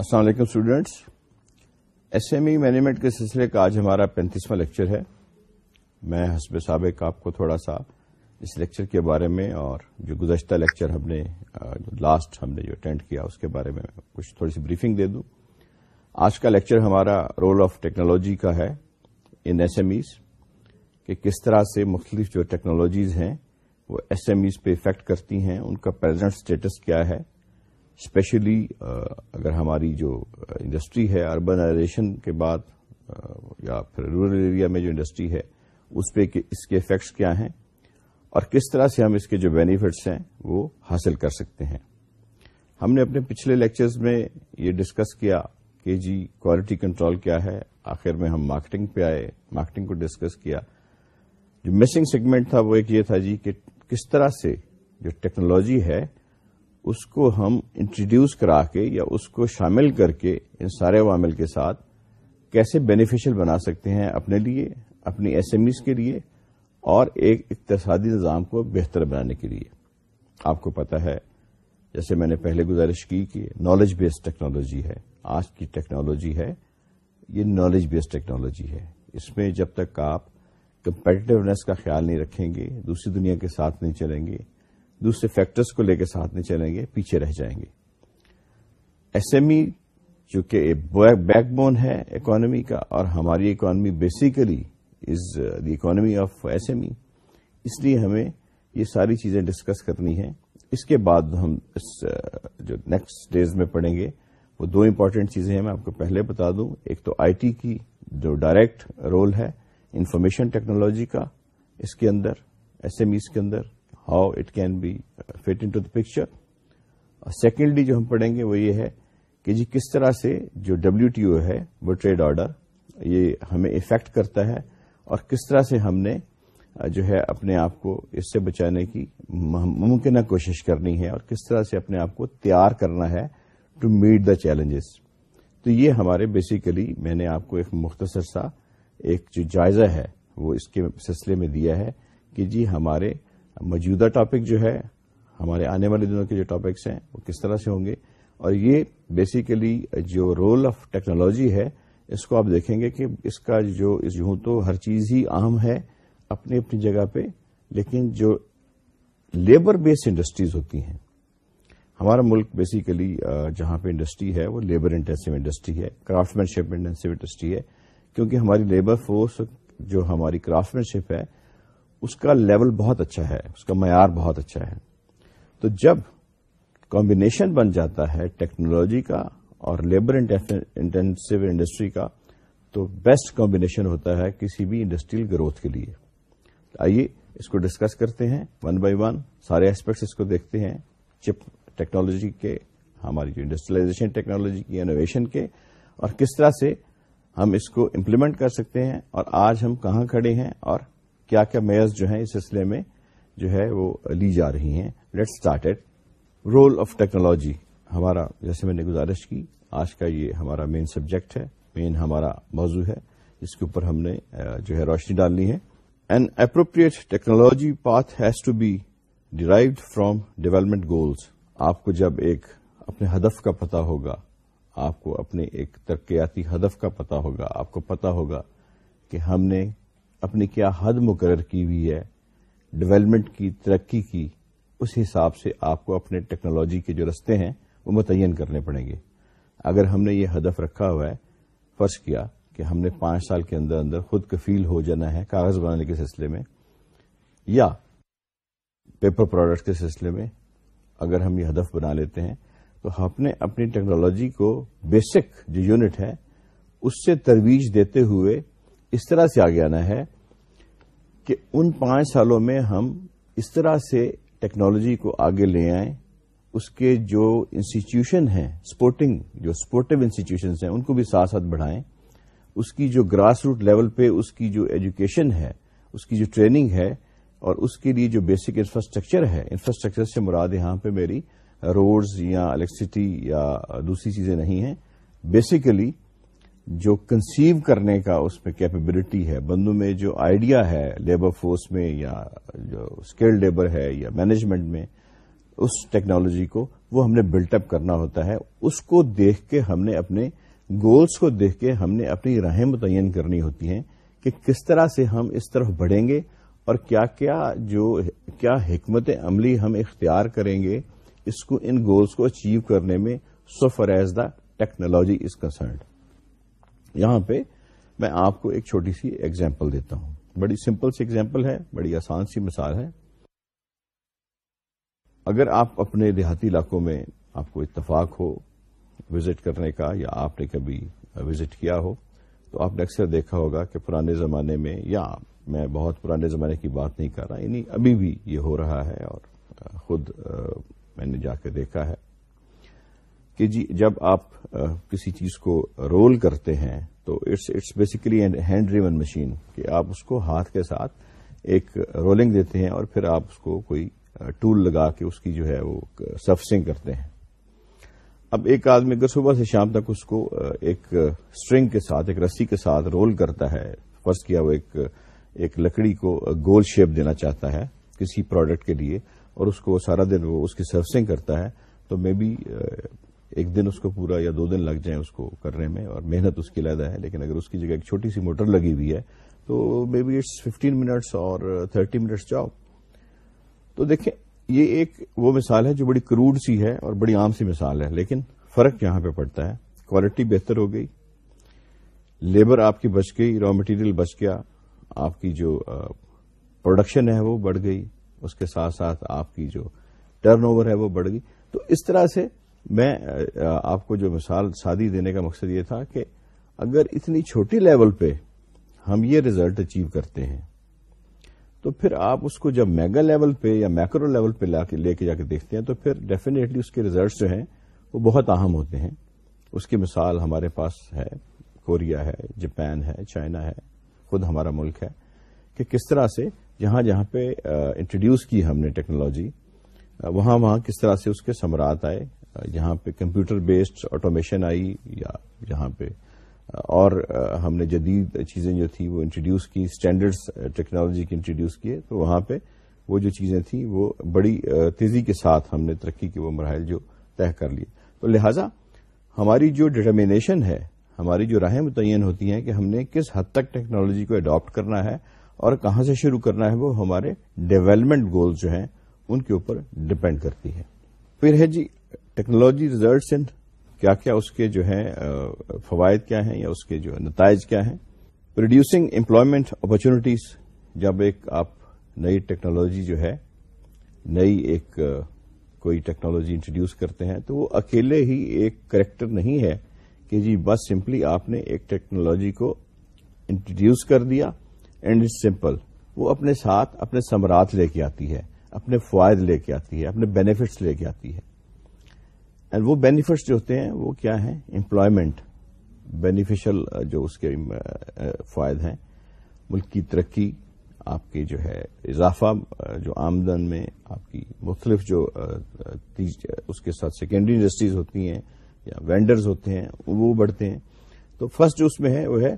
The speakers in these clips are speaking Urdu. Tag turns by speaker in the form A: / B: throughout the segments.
A: السلام علیکم students S M E management کے سلسلے کا آج ہمارا پینتیسواں لیکچر ہے. میں حسب سابق آپ کو تھوڑا سا اس لیکچر کے بارے میں اور جو گزشتہ لیکچر ہم نے لاسٹ ہم نے جو اٹینڈ کیا، اس کے بارے میں کچھ تھوڑی سی بریفنگ دے دوں. آج کا لیکچر ہمارا رول آف ٹیکنالوجی کا ہے ان ایس ایم ایز کہ کس طرح سے مختلف جو ٹیکنالوجیز ہیں وہ ایس ایم ایز پہ افیکٹ کرتی ہیں، ان کا پریزنٹ اسٹیٹس کیا ہے اسپیشلی uh, اگر ہماری جو uh, انڈسٹری ہے اربنائزیشن کے بعد uh, یا پھر رورل ایریا میں جو انڈسٹری ہے، اس پہ اس کے افیکٹس کیا ہیں اور کس طرح سے ہم اس کے جو بینیفٹس ہیں وہ حاصل کر سکتے ہیں۔ ہم نے اپنے پچھلے لیکچرز میں یہ ڈسکس کیا کہ جی کوالٹی کنٹرول کیا ہے۔ آخر میں ہم مارکیٹنگ پہ آئے مارکیٹنگ کو ڈسکس کیا۔ جو مسنگ سیگمنٹ تھا وہ ایک یہ تھا جی کہ کس طرح سے جو ٹیکنالوجی ہے اس کو ہم انٹروڈیوس کرا کے یا اس کو شامل کر کے ان سارے عوامل کے ساتھ کیسے بینیفیشل بنا سکتے ہیں اپنے لیے، اپنی ایس ایم ایز کے لیے اور ایک اقتصادی نظام کو بہتر بنانے کے لیے۔ آپ کو پتا ہے، جیسے میں نے پہلے گزارش کی کہ نالج بیسڈ ٹیکنالوجی ہے۔ آج کی ٹیکنالوجی ہے، یہ نالج بیسڈ ٹیکنالوجی ہے۔ اس میں جب تک آپ کمپیٹیونیس کا خیال نہیں رکھیں گے، دوسری دنیا کے ساتھ نہیں چلیں گے دوسرے فیکٹرز کو لے کے ساتھ نہیں چلیں گے، پیچھے رہ جائیں گے۔ ایس ایم ای جو کہ بیک بون ہے اکانومی کا، اور ہماری economy basically is the economy of S M E اس لیے ہمیں یہ ساری چیزیں ڈسکس کرنی ہے اس کے بعد ہم اس، جو نیکسٹ ڈیز میں پڑھیں گے، وہ دو امپورٹنٹ چیزیں ہیں، میں آپ کو پہلے بتا دوں۔ ایک تو آئی ٹی کی جو ڈائریکٹ رول ہے انفارمیشن ٹیکنالوجی کا، اس کے اندر ایس ایم ایز کے اندر۔ How it can be fit in to the picture اور سیکنڈلی جو ہم پڑھیں گے وہ یہ ہے کہ جی کس طرح سے جو ڈبلو ٹی او ہے وہ ٹریڈ آرڈر یہ ہمیں افیکٹ کرتا ہے اور کس طرح سے ہم نے جو ہے اپنے آپ کو اس سے بچانے کی ممکنہ کوشش کرنی ہے اور کس طرح سے اپنے آپ کو تیار کرنا ہے ٹو میٹ دا چیلنجز تو یہ ہمارے بیسیکلی میں نے آپ کو ایک مختصر سا ایک جو جائزہ ہے وہ اس کے سلسلے میں دیا ہے کہ جی ہمارے موجودہ ٹاپک جو ہے، ہمارے آنے والے دنوں کے جو ٹاپکس ہیں، وہ کس طرح سے ہوں گے؟ اور یہ بیسیکلی جو رول آف ٹیکنالوجی ہے، اس کو آپ دیکھیں گے کہ اس کا جو یوں تو ہر چیز ہی اہم ہے اپنی اپنی جگہ پہ، لیکن جو لیبر بیسڈ انڈسٹریز ہوتی ہیں۔ ہمارا ملک بیسیکلی جہاں پہ انڈسٹری ہے، وہ لیبر انٹینسو انڈسٹری ہے craftsmanship intensive industry ہے، کیونکہ ہماری لیبر فورس جو ہماری کرافٹ مین شپ ہے اس کا لیول بہت اچھا ہے، اس کا معیار بہت اچھا ہے۔ تو جب کمبینیشن بن جاتا ہے ٹیکنالوجی کا اور لیبر انٹینسو انڈسٹری کا، تو بیسٹ کمبینیشن ہوتا ہے کسی بھی انڈسٹریل گروتھ کے لیے۔ آئیے اس کو ڈسکس کرتے ہیں ون بائی ون سارے ایسپیکٹس اس کو دیکھتے ہیں۔ چپ ٹیکنالوجی کے، ہماری جو انڈسٹریلائزیشن ٹیکنالوجی کی انوویشن کے۔ اور کس طرح سے ہم اس کو امپلیمنٹ کر سکتے ہیں اور آج ہم کہاں کھڑے ہیں اور کیا کیا میئرز جو ہیں اس سلسلے میں جو ہے وہ لی جا رہی ہیں۔ Let started role of technology ہمارا، جیسے میں نے گزارش کی، آج کا یہ ہمارا مین سبجیکٹ ہے مین ہمارا موضوع ہے۔ جس کے اوپر ہم نے جو ہے روشنی ڈالنی ہے۔ An appropriate technology path has to be derived from development goals آپ کو جب ایک اپنے ہدف کا پتا ہوگا، آپ کو اپنے ایک ترقیاتی ہدف کا پتا ہوگا، آپ کو پتا ہوگا کہ ہم نے اپنی کیا حد مقرر کی ہوئی ہے ڈیولپمنٹ کی، ترقی کی، اس حساب سے آپ کو اپنے ٹیکنالوجی کے جو رستے ہیں، وہ متعین کرنے پڑیں گے۔ اگر ہم نے یہ ہدف رکھا ہوا ہے، فرض کیا کہ ہم نے پانچ سال کے اندر اندر خود کفیل ہو جانا ہے کاغذ بنانے کے سلسلے میں، یا پیپر پروڈکٹ کے سلسلے میں اگر ہم یہ ہدف بنا لیتے ہیں، تو ہم نے اپنی ٹیکنالوجی کو بیسک جو یونٹ ہے، اس سے ترویج دیتے ہوئے اس طرح سے آگے آنا ہے کہ ان پانچ سالوں میں ہم اس طرح سے ٹیکنالوجی کو آگے لے آئیں، اس کے جو انسٹیٹیوشن ہیں، سپورٹنگ، جو سپورٹو انسٹیٹیوشنس ہیں، ان کو بھی ساتھ ساتھ بڑھائیں، اس کی جو گراس روٹ لیول پہ اس کی جو ایجوکیشن ہے، اس کی جو ٹریننگ ہے، اور اس کے لیے جو بیسک انفراسٹرکچر ہے، انفراسٹرکچر سے مراد یہاں پہ میری روڈز یا الیکٹریسٹی یا دوسری چیزیں نہیں ہیں، بیسیکلی جو کنسیو کرنے کا اس میں کیپبلٹی ہے، بندوں میں جو آئیڈیا ہے لیبر فورس میں یا جو اسکل لیبر ہے یا مینجمنٹ میں، اس ٹیکنالوجی کو وہ ہم نے بلٹ اپ کرنا ہوتا ہے۔ اس کو دیکھ کے ہم نے اپنے گولز کو دیکھ کے ہم نے اپنی راہیں متعین کرنی ہوتی ہیں کہ کس طرح سے ہم اس طرف بڑھیں گے اور کیا کیا جو کیا حکمت عملی ہم اختیار کریں گے اس کو ان گولز کو اچیو کرنے میں so far as the technology is concerned یہاں پہ میں آپ کو ایک چھوٹی سی ایگزامپل دیتا ہوں۔ بڑی سمپل سی ایگزامپل ہے، بڑی آسان سی مثال ہے۔ اگر آپ اپنے دیہاتی علاقوں میں آپ کو اتفاق ہو وزٹ کرنے کا، یا آپ نے کبھی وزٹ کیا ہو، تو آپ نے اکثر دیکھا ہوگا کہ پرانے زمانے میں، یا میں بہت پرانے زمانے کی بات نہیں کر رہا یعنی ابھی بھی یہ ہو رہا ہے اور خود میں نے جا کے دیکھا ہے۔ کہ جی جب آپ کسی چیز کو رول کرتے ہیں تو it's it's basically hand driven machine کہ آپ اس کو ہاتھ کے ساتھ ایک رولنگ دیتے ہیں اور پھر آپ اس کو کوئی ٹول لگا کے اس کی جو ہے وہ سرفسنگ کرتے ہیں۔ اب ایک آدمی اگر صبح سے شام تک اس کو ایک اسٹرنگ کے ساتھ، ایک رسی کے ساتھ رول کرتا ہے، فرض کیا وہ ایک ایک لکڑی کو گول شیپ دینا چاہتا ہے کسی پروڈکٹ کے لیے اور اس کو سارا دن وہ اس کی سروسنگ کرتا ہے، تو مے بی ایک دن اس کو پورا یا دو دن لگ جائیں اس کو کرنے میں اور محنت اس کی علیحدہ ہے، لیکن اگر اس کی جگہ ایک چھوٹی سی موٹر لگی ہوئی ہے، تو may be it's fifteen minutes اور تھرٹی منٹس جاؤ تو دیکھیں، یہ ایک وہ مثال ہے جو بڑی کروڈ سی ہے اور بڑی عام سی مثال ہے، لیکن فرق یہاں پہ پڑتا ہے۔ کوالٹی بہتر ہو گئی لیبر آپ کی بچ گئی را مٹیریل بچ گیا، آپ کی جو پروڈکشن ہے وہ بڑھ گئی، اس کے ساتھ ساتھ آپ کی جو ٹرن اوور ہے وہ بڑھ گئی۔ تو اس طرح سے میں آپ کو جو مثال سادی دینے کا مقصد یہ تھا کہ اگر اتنی چھوٹی لیول پہ ہم یہ ریزلٹ اچیو کرتے ہیں، تو پھر آپ اس کو جب میگا لیول پہ یا میکرو لیول پہ لے کے جا کے دیکھتے ہیں، تو پھر ڈیفینیٹلی اس کے ریزلٹس جو ہیں وہ بہت اہم ہوتے ہیں۔ اس کی مثال ہمارے پاس ہے، کوریا ہے، جاپان ہے، چائنا ہے، خود ہمارا ملک ہے، کہ کس طرح سے جہاں جہاں پہ انٹروڈیوس کی ہم نے ٹیکنالوجی وہاں وہاں کس طرح سے اس کے سمرات آئے۔ جہاں پہ کمپیوٹر بیسڈ آٹومیشن آئی یا جہاں پہ، اور ہم نے جدید چیزیں جو تھی وہ انٹروڈیوس کی اسٹینڈرڈس ٹیکنالوجی کی انٹروڈیوس کیے، تو وہاں پہ وہ جو چیزیں تھیں وہ بڑی تیزی کے ساتھ ہم نے ترقی کے وہ مراحل جو طے کر لیے۔ تو لہذا ہماری جو ڈٹرمینیشن ہے، ہماری جو راہیں متعین ہوتی ہیں کہ ہم نے کس حد تک ٹیکنالوجی کو اڈاپٹ کرنا ہے اور کہاں سے شروع کرنا ہے، وہ ہمارے ڈیولپمنٹ گولز جو ہیں، ان کے اوپر ڈپینڈ کرتی ہے پھر ہے جی ٹیکنالوجی ریزلٹس اینڈ کیا کیا اس کے جو ہیں فوائد کیا ہیں یا اس کے جو نتائج کیا ہیں؟ پروڈیوسنگ امپلائمنٹ اپرچونٹیز جب ایک آپ نئی ٹیکنالوجی جو ہے، نئی ایک کوئی ٹیکنالوجی انٹروڈیوس کرتے ہیں، تو وہ اکیلے ہی ایک کریکٹر نہیں ہے کہ جی بس سمپلی آپ نے ایک ٹیکنالوجی کو انٹروڈیوس کر دیا اینڈ اٹ سمپل وہ اپنے ساتھ اپنے سمرات لے کے آتی ہے، اپنے فوائد لے کے آتی ہے، اپنے بینیفٹس لے کے آتی ہے۔ اینڈ وہ بینیفٹس جو ہوتے ہیں، وہ کیا ہیں؟ امپلائمنٹ بینیفیشل uh, جو اس کے uh, uh, فوائد ہیں، ملک کی ترقی، آپ کی جو ہے اضافہ جو آمدن میں آپ کی مختلف جو اس کے ساتھ سیکنڈری انڈسٹریز ہوتی ہیں، یا وینڈرز ہوتے ہیں، وہ بڑھتے ہیں۔ تو فرسٹ جو اس میں ہے، وہ ہے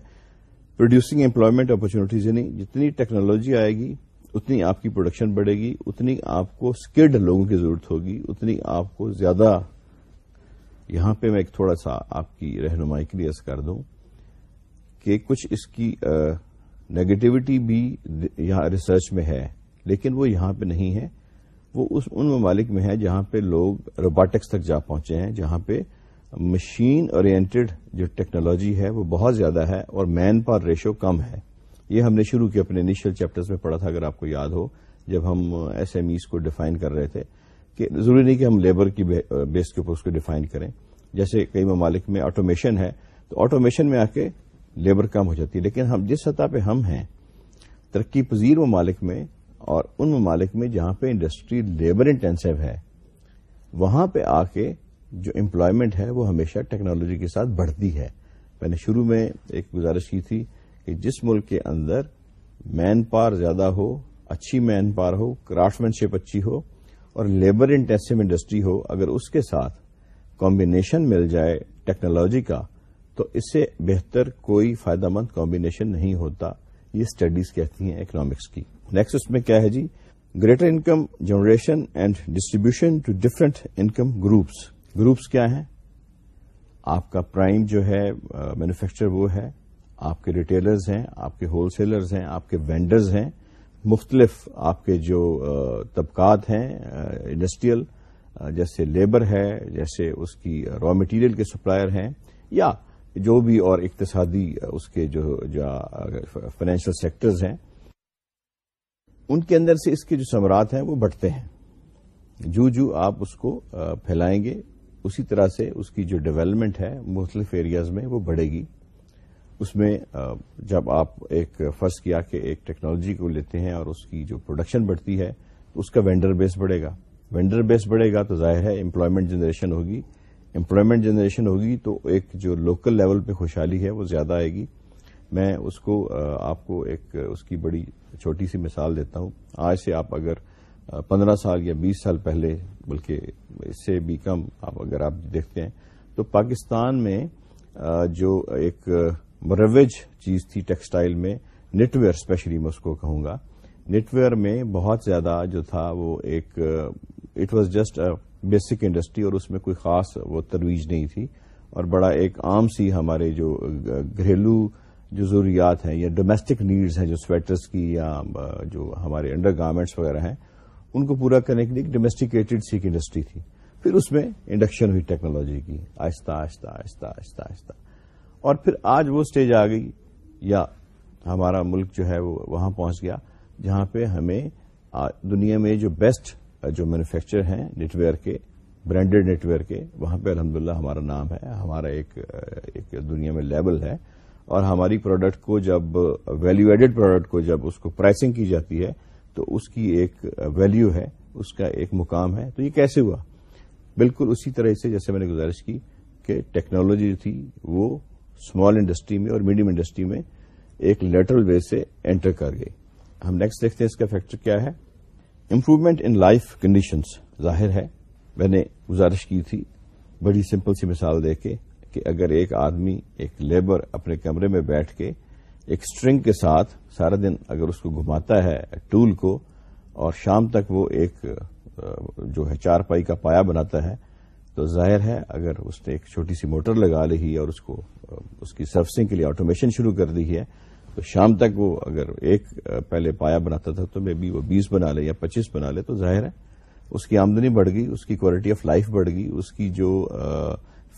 A: پروڈیوسنگ امپلائمنٹ اپرچونیٹیز یعنی جتنی ٹیکنالوجی آئے گی، اتنی آپ کی پروڈکشن بڑھے گی، اتنی آپ کو اسکلڈ لوگوں کی ضرورت ہوگی، اتنی آپ کو زیادہ یہاں پہ میں ایک تھوڑا سا آپ کی رہنمائی کے لیے کر دوں کہ کچھ اس کی نیگیٹوٹی بھی یہاں ریسرچ میں ہے، لیکن وہ یہاں پہ نہیں ہے۔ وہ اس ان ممالک میں ہے جہاں پہ لوگ روبوٹکس تک جا پہنچے ہیں، جہاں پہ مشین اورینٹڈ جو ٹیکنالوجی ہے وہ بہت زیادہ ہے اور مین پاور ریشو کم ہے۔ یہ ہم نے شروع کیا اپنے انیشل چیپٹرز میں پڑھا تھا، اگر آپ کو یاد ہو، جب ہم ایس ایم ایز کو ڈیفائن کر رہے تھے۔ کہ ضروری نہیں کہ ہم لیبر کی بیس کے اوپر اس کو ڈیفائن کریں۔ جیسے کئی ممالک میں آٹومیشن ہے، تو آٹومیشن میں آ کے لیبر کم ہو جاتی ہے۔ لیکن ہم جس سطح پہ ہم ہیں، ترقی پذیر ممالک میں اور ان ممالک میں جہاں پہ انڈسٹری لیبر انٹینسو ہے، وہاں پہ آ کے جو امپلائمنٹ ہے، وہ ہمیشہ ٹیکنالوجی کے ساتھ بڑھتی ہے۔ میں نے شروع میں ایک گزارش کی تھی کہ جس ملک کے اندر مین پاور زیادہ ہو، اچھی مین پاور ہو کرافٹ مین شپ اچھی ہو اور لیبر انٹینسو انڈسٹری ہو، اگر اس کے ساتھ کمبینیشن مل جائے ٹیکنالوجی کا، تو اس سے بہتر کوئی فائدہ مند کمبینیشن نہیں ہوتا۔ یہ اسٹڈیز کہتی ہیں اکنامکس کی۔ نیکسٹ اس میں کیا ہے جی؟ Greater income generation and distribution to different income groups groups کیا ہیں؟ آپ کا پرائم جو ہے مینوفیکچر وہ ہے۔ آپ کے ریٹیلرز ہیں، آپ کے ہول سیلرز ہیں، آپ کے وینڈرز ہیں۔ مختلف آپ کے جو طبقات ہیں انڈسٹریل جیسے لیبر ہے، جیسے اس کی را مٹیریل کے سپلائر ہیں، یا جو بھی اور اقتصادی اس کے جو فائنینشیل سیکٹرز ہیں، ان کے اندر سے اس کے جو ثمرات ہیں وہ بڑھتے ہیں۔ جو جو آپ اس کو پھیلائیں گے، اسی طرح سے اس کی جو ڈیولپمنٹ ہے مختلف ایریاز میں وہ بڑھے گی۔ اس میں جب آپ ایک فرض کیا کہ ایک ٹیکنالوجی کو لیتے ہیں اور اس کی جو پروڈکشن بڑھتی ہے، تو اس کا وینڈر بیس بڑھے گا۔ وینڈر بیس بڑھے گا تو ظاہر ہے امپلائمنٹ جنریشن ہوگی۔ امپلائمنٹ جنریشن ہوگی تو ایک جو لوکل لیول پہ خوشحالی ہے وہ زیادہ آئے گی۔ میں اس کو آپ کو ایک اس کی بڑی چھوٹی سی مثال دیتا ہوں۔ آج سے آپ اگر پندرہ سال یا بیس سال پہلے، بلکہ اس سے بھی کم آپ اگر آپ دیکھتے ہیں، تو پاکستان میں جو ایک مروج چیز تھی ٹیکسٹائل میں نیٹ ویئر اسپیشلی میں اس کو کہوں گا۔ نیٹ ویئر میں بہت زیادہ جو تھا وہ ایک it was just basic industry اور اس میں کوئی خاص وہ ترویج نہیں تھی۔ اور بڑا ایک عام سی ہمارے جو گھریلو جو ضروریات ہیں یا ڈومیسٹک نیڈز ہیں، جو سویٹرز کی یا جو ہمارے انڈر گارمنٹس وغیرہ ہیں، ان کو پورا کرنے کے لیے ایک ڈومیسٹیکیٹڈ سیک انڈسٹری تھی۔ پھر اس میں انڈکشن ہوئی ٹیکنالوجی کی۔ آہستہ آہستہ آہستہ آہستہ آہستہ۔ اور پھر آج وہ اسٹیج آ گئی، یا ہمارا ملک جو ہے وہ وہاں پہنچ گیا، جہاں پہ ہمیں دنیا میں جو بیسٹ جو مینوفیکچر ہیں نیٹ ویئر کے برانڈیڈ نیٹ ویئر کے، وہاں پہ الحمد ہمارا نام ہے، ہمارا ایک ایک دنیا میں لیبل ہے، اور ہماری پروڈکٹ کو جب ویلو ایڈڈ پروڈکٹ کو جب اس کو پرائسنگ کی جاتی ہے، تو اس کی ایک ویلو ہے، اس کا ایک مقام ہے، تو یہ کیسے ہوا؟ بالکل اسی طرح سے جیسے میں نے گزارش کی کہ ٹیکنالوجی جو تھی وہ اسمال انڈسٹری میں اور میڈیم انڈسٹری میں ایک لیٹرل وے سے انٹر کر گئی۔ ہم نیکسٹ دیکھتے ہیں اس کا فیکٹر کیا ہے۔ امپروومنٹ ان لائف کنڈیشنز ظاہر ہے۔ میں نے گزارش کی تھی، بڑی سمپل سی مثال دے کے کہ اگر ایک آدمی ایک لیبر اپنے کمرے میں بیٹھ کے ایک اسٹرنگ کے ساتھ سارا دن اگر اس کو گھماتا ہے ٹول کو اور شام تک وہ ایک جو ہے چار پائی کا پایا بناتا ہے، تو ظاہر ہے اگر اس نے ایک چھوٹی سی موٹر لگا لی اور اس کو اس کی سروسنگ کے لیے آٹومیشن شروع کر دی ہے۔ تو شام تک وہ اگر ایک پہلے پایا بناتا تھا تو میں بھی وہ بیس بنا لے یا پچیس بنا لے تو ظاہر ہے اس کی آمدنی بڑھ گئی، اس کی کوالٹی آف لائف بڑھ گئی، اس کی جو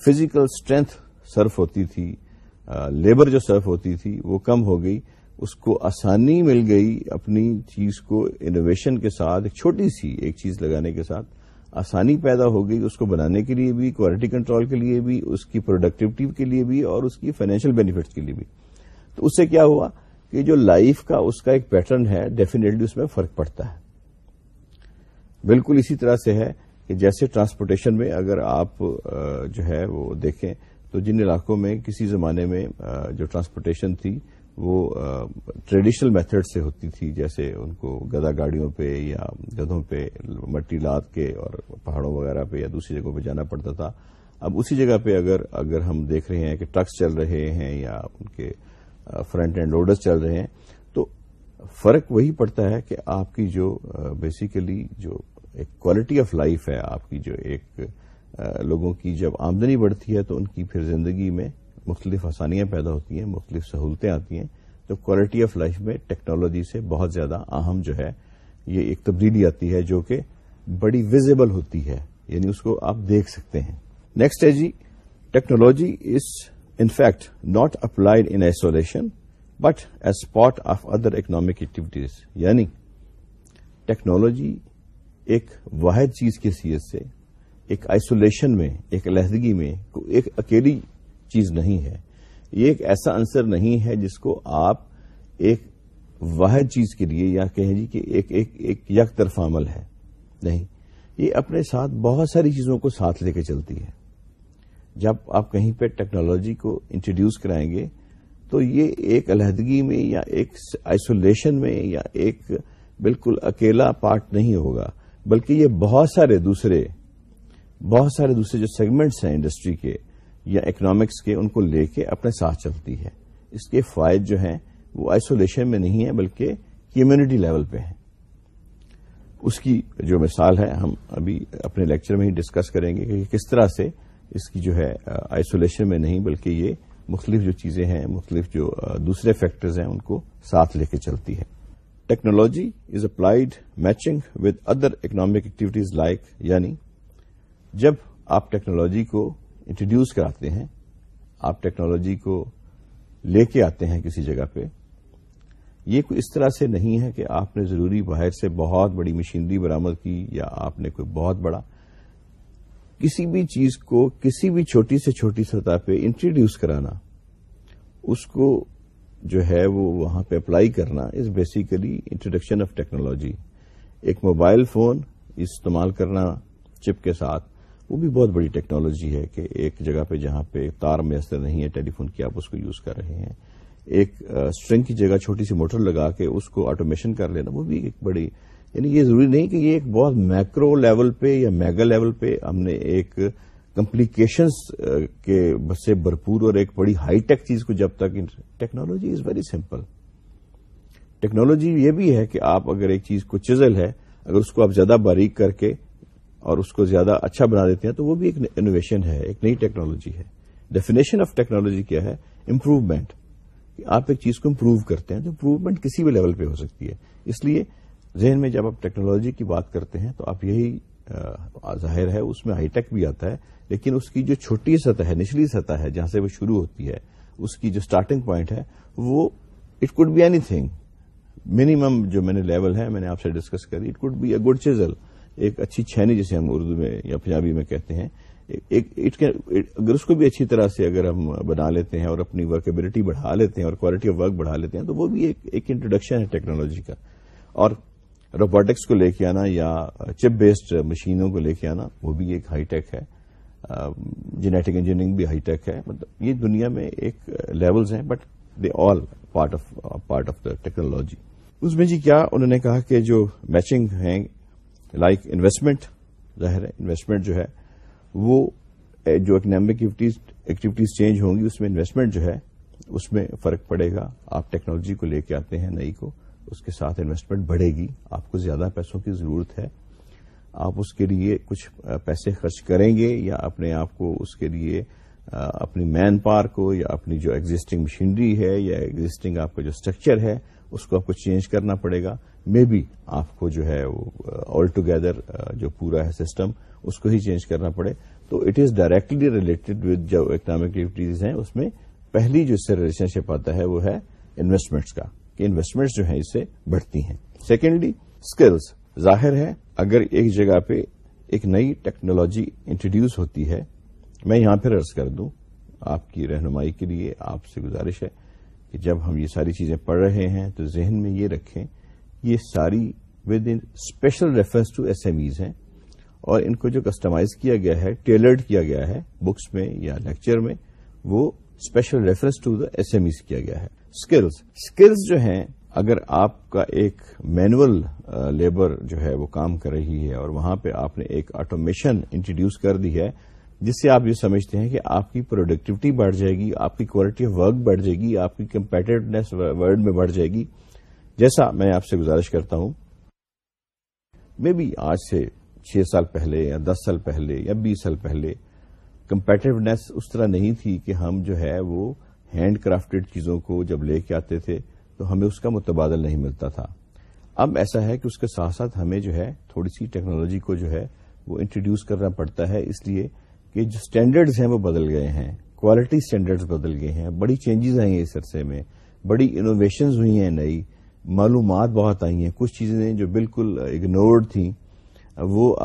A: فزیکل اسٹرینتھ سرف ہوتی تھی لیبر جو سرف ہوتی تھی وہ کم ہو گئی۔ اس کو آسانی مل گئی اپنی چیز کو انوویشن کے ساتھ، ایک چھوٹی سی ایک چیز لگانے کے ساتھ۔ آسانی پیدا ہو گئی اس کو بنانے کے لیے بھی کوالٹی کنٹرول کے لیے بھی، اس کی پروڈکٹیوٹی کے لیے بھی اور اس کی فائنینشیل بینیفٹس کے لیے بھی۔ تو اس سے کیا ہوا کہ جو لائف کا اس کا ایک پیٹرن ہے ڈیفینیٹلی اس میں فرق پڑتا ہے۔ بالکل اسی طرح سے ہے کہ جیسے ٹرانسپورٹیشن میں اگر آپ جو ہے وہ دیکھیں تو جن علاقوں میں کسی زمانے میں جو ٹرانسپورٹیشن تھی وہ ٹریڈیشنل میتھڈ سے ہوتی تھی، جیسے ان کو گدا گاڑیوں پہ یا گدھوں پہ مٹی لاد کے اور پہاڑوں وغیرہ پہ یا دوسری جگہوں پہ جانا پڑتا تھا۔ اب اسی جگہ پہ اگر اگر ہم دیکھ رہے ہیں کہ ٹرکس چل رہے ہیں یا ان کے فرنٹ اینڈ لوڈرز چل رہے ہیں، تو فرق وہی پڑتا ہے کہ آپ کی جو بیسیکلی جو ایک کوالٹی آف لائف ہے، آپ کی جو ایک لوگوں کی جب آمدنی بڑھتی ہے تو ان کی پھر زندگی میں مختلف آسانیاں پیدا ہوتی ہیں، مختلف سہولتیں آتی ہیں، تو کوالٹی آف لائف میں ٹیکنالوجی سے بہت زیادہ اہم جو ہے، یہ ایک تبدیلی آتی ہے جو کہ بڑی ویزیبل ہوتی ہے یعنی اس کو آپ دیکھ سکتے ہیں۔ نیکسٹ ہے جی technology is in fact not applied in isolation but as part of other economic activities یعنی ٹیکنالوجی ایک واحد چیز کی حیثیت سے، ایک آئسولیشن میں، ایک علیحدگی میں، ایک اکیلی چیز نہیں ہے۔ یہ ایک ایسا انصر نہیں ہے جس کو آپ ایک واحد چیز کے لیے یا کہیں جی کہ ایک ایک ایک یک طرف عمل ہے۔ نہیں، یہ اپنے ساتھ بہت ساری چیزوں کو ساتھ لے کے چلتی ہے۔ جب آپ کہیں پہ ٹیکنالوجی کو انٹروڈیوس کرائیں گے تو یہ ایک علیحدگی میں یا ایک آئسولیشن میں یا ایک بالکل اکیلا پارٹ نہیں ہوگا، بلکہ یہ بہت سارے دوسرے، بہت سارے دوسرے جو سیگمنٹس ہیں انڈسٹری کے یا اکنامکس کے ان کو لے کے اپنے ساتھ چلتی ہے۔ اس کے فائد جو ہیں، وہ آئسولیشن میں نہیں ہیں، بلکہ کمیونٹی لیول پہ ہیں۔ اس کی جو مثال ہے، ہم ابھی اپنے لیکچر میں ہی ڈسکس کریں گے کہ کس طرح سے اس کی جو ہے آئسولیشن میں نہیں، بلکہ یہ مختلف جو چیزیں ہیں، مختلف جو دوسرے فیکٹرز ہیں، ان کو ساتھ لے کے چلتی ہے۔ Technology is applied matching with other economic activities like یعنی جب آپ ٹیکنالوجی کو انٹروڈیوس کراتے ہیں، آپ ٹیکنالوجی کو لے کے آتے ہیں کسی جگہ پہ، یہ کوئی اس طرح سے نہیں ہے کہ آپ نے ضروری باہر سے بہت بڑی مشینری برامد کی یا آپ نے کوئی بہت بڑا، کسی بھی چیز کو کسی بھی چھوٹی سے چھوٹی سطح پہ انٹروڈیوس کرانا، اس کو جو ہے وہ وہاں پہ اپلائی کرنا is basically introduction of technology ایک موبائل فون استعمال کرنا چپ کے ساتھ وہ بھی بہت بڑی ٹیکنالوجی ہے کہ ایک جگہ پہ جہاں پہ تار میسر نہیں ہے، ٹیلی فون کی آپ اس کو یوز کر رہے ہیں۔ ایک اسٹرنگ کی جگہ چھوٹی سی موٹر لگا کے اس کو آٹومیشن کر لینا، وہ بھی ایک بڑی یعنی یہ ضروری نہیں کہ یہ ایک بہت میکرو لیول پہ یا میگا لیول پہ ہم نے ایک کمپلیکیشنس کے سے بھرپور اور ایک بڑی ہائی ٹیک چیز کو جب تک technology is very simple. Technology یہ بھی ہے کہ آپ اگر ایک چیز کو چزل ہے، اگر اس کو آپ زیادہ باریک کر کے اور اس کو زیادہ اچھا بنا دیتے ہیں، تو وہ بھی ایک انوویشن ہے، ایک نئی ٹیکنالوجی ہے۔ ڈیفینیشن آف ٹیکنالوجی کیا ہے؟ امپروومنٹ آپ ایک چیز کو امپروو کرتے ہیں، تو امپروومنٹ کسی بھی لیول پہ ہو سکتی ہے۔ اس لیے ذہن میں جب آپ ٹیکنالوجی کی بات کرتے ہیں، تو آپ یہی ظاہر ہے، اس میں ہائی ٹیک بھی آتا ہے، لیکن اس کی جو چھوٹی سطح ہے، نچلی سطح ہے، جہاں سے وہ شروع ہوتی ہے، اس کی جو اسٹارٹنگ پوائنٹ ہے، وہ it could be anything minimum جو میں نے لیول ہے، میں نے آپ سے ڈسکس کری it could be a good chisel ایک اچھی چھینی جسے ہم اردو میں یا پنجابی میں کہتے ہیں اگر اس کو بھی اچھی طرح سے اگر ہم بنا لیتے ہیں اور اپنی ورکیبلٹی بڑھا لیتے ہیں اور کوالٹی آف ورک بڑھا لیتے ہیں، تو وہ بھی ایک انٹروڈکشن ہے ٹیکنالوجی کا۔ اور روبوٹکس کو لے کے آنا یا چپ بیسڈ مشینوں کو لے کے آنا، وہ بھی ایک ہائی ٹیک ہے۔ جینیٹک انجینئرنگ بھی ہائی ٹیک ہے۔ مطلب یہ دنیا میں ایک لیولز ہیں but they all part of part of the technology اس میں جی کیا انہوں نے کہا کہ جو میچنگ ہیں لائک انویسٹمنٹ، ظاہر ہے، انویسٹمنٹ جو ہے، وہ جو اکنامک ایکٹیویٹیز چینج ہوں گی، اس میں انویسٹمنٹ جو ہے، اس میں فرق پڑے گا۔ آپ ٹیکنالوجی کو لے کے آتے ہیں، نئی کو، اس کے ساتھ انویسٹمنٹ بڑھے گی۔ آپ کو زیادہ پیسوں کی ضرورت ہے۔ آپ اس کے لیے کچھ پیسے خرچ کریں گے، یا اپنے آپ کو اس کے لیے اپنی مین پاور کو، یا اپنی جو ایگزٹنگ مشینری ہے، یا ایگزٹنگ آپ کا جو اسٹرکچر ہے اس کو آپ کو چینج کرنا پڑے گا۔ مے بی آپ کو جو ہے وہ uh, آل ٹوگیدر uh, جو پورا ہے سسٹم اس کو ہی چینج کرنا پڑے۔ تو it is directly related with جو اکنامک ایکٹیویٹیز ہیں، اس میں پہلی جو اس سے ریلیشن شپ آتا ہے وہ ہے انویسٹمنٹس کا، کہ انویسٹمنٹس جو ہیں اس سے بڑھتی ہیں۔ سیکنڈلی اسکلس ظاہر ہے، اگر ایک جگہ پہ ایک نئی ٹیکنالوجی انٹروڈیوس ہوتی ہے، میں یہاں پھر ارض کر دوں، آپ کی رہنمائی کے لیے آپ سے گزارش ہے۔ کہ جب ہم یہ ساری چیزیں پڑھ رہے ہیں تو ذہن میں یہ رکھیں، یہ ساری with in special reference to S M Es ہیں اور ان کو جو کسٹمائز کیا گیا ہے ٹیلرڈ کیا گیا ہے بکس میں یا لیکچر میں، وہ special reference to the S M Es کیا گیا ہے۔ اسکلس اسکلس جو ہیں، اگر آپ کا ایک مینول لیبر جو ہے وہ کام کر رہی ہے اور وہاں پہ آپ نے ایک آٹومیشن انٹروڈیوس کر دی ہے جس سے آپ یہ سمجھتے ہیں کہ آپ کی پروڈکٹیوٹی بڑھ جائے گی، آپ کی کوالٹی آف ورک بڑھ جائے گی، آپ کی کمپیٹیونیس ورلڈ میں بڑھ جائے گی۔ جیسا میں آپ سے گزارش کرتا ہوں میں بھی آج سے چھ سال پہلے یا دس سال پہلے یا بیس سال پہلے کمپیٹیونیس اس طرح نہیں تھی کہ ہم جو ہے وہ ہینڈ کرافٹڈ چیزوں کو جب لے کے آتے تھے تو ہمیں اس کا متبادل نہیں ملتا تھا۔ اب ایسا ہے کہ اس کے ساتھ ساتھ ہمیں جو ہے تھوڑی سی ٹیکنالوجی کو جو ہے وہ انٹروڈیوس کرنا پڑتا ہے، اس لیے کہ جو اسٹینڈرڈز ہیں وہ بدل گئے ہیں کوالٹی اسٹینڈرڈز بدل گئے ہیں۔ بڑی چینجز آئی ہیں اس عرصے میں۔ بڑی انوویشنز ہوئی ہیں نئی۔ معلومات بہت آئی ہیں۔ کچھ چیزیں جو بالکل اگنورڈ تھیں۔ وہ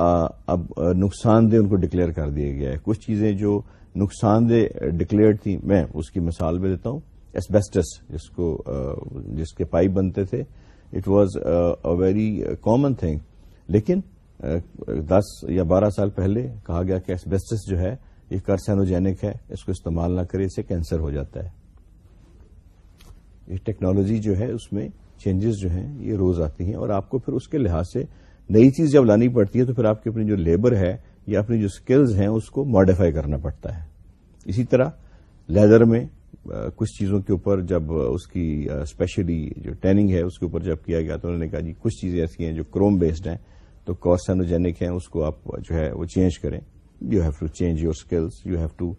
A: اب نقصان دہ ان کو ڈکلیئر کر دیا گیا ہے۔ کچھ چیزیں جو نقصان دہ ڈکلیئر تھیں، میں اس کی مثال بھی دیتا ہوں۔ ایسبیسٹس جس کو جس کے پائپ بنتے تھے۔ It was a very common thing لیکن دس یا بارہ سال پہلے کہا گیا کہ ایسبیسٹس جو ہے، یہ کرسینوجینک ہے، اس کو استعمال نہ کرے اسے کینسر ہو جاتا ہے۔ یہ ٹیکنالوجی جو ہے، اس میں چینجز جو ہیں، یہ روز آتی ہیں اور آپ کو پھر اس کے لحاظ سے نئی چیز جب لانی پڑتی ہے تو پھر آپ کی اپنی جو لیبر ہے یا اپنی جو اسکلز ہیں، اس کو ماڈیفائی کرنا پڑتا ہے۔ اسی طرح لیدر میں کچھ چیزوں کے اوپر جب اس کی اسپیشلی جو ٹریننگ ہے، اس کے اوپر جب کیا گیا تو انہوں نے کہا جی کچھ چیزیں ایسی ہیں جو کروم بیسڈ ہیں۔ تو کارسینوجینک ہیں، اس کو آپ جو ہے وہ چینج کریں۔ You have to change your skills you have to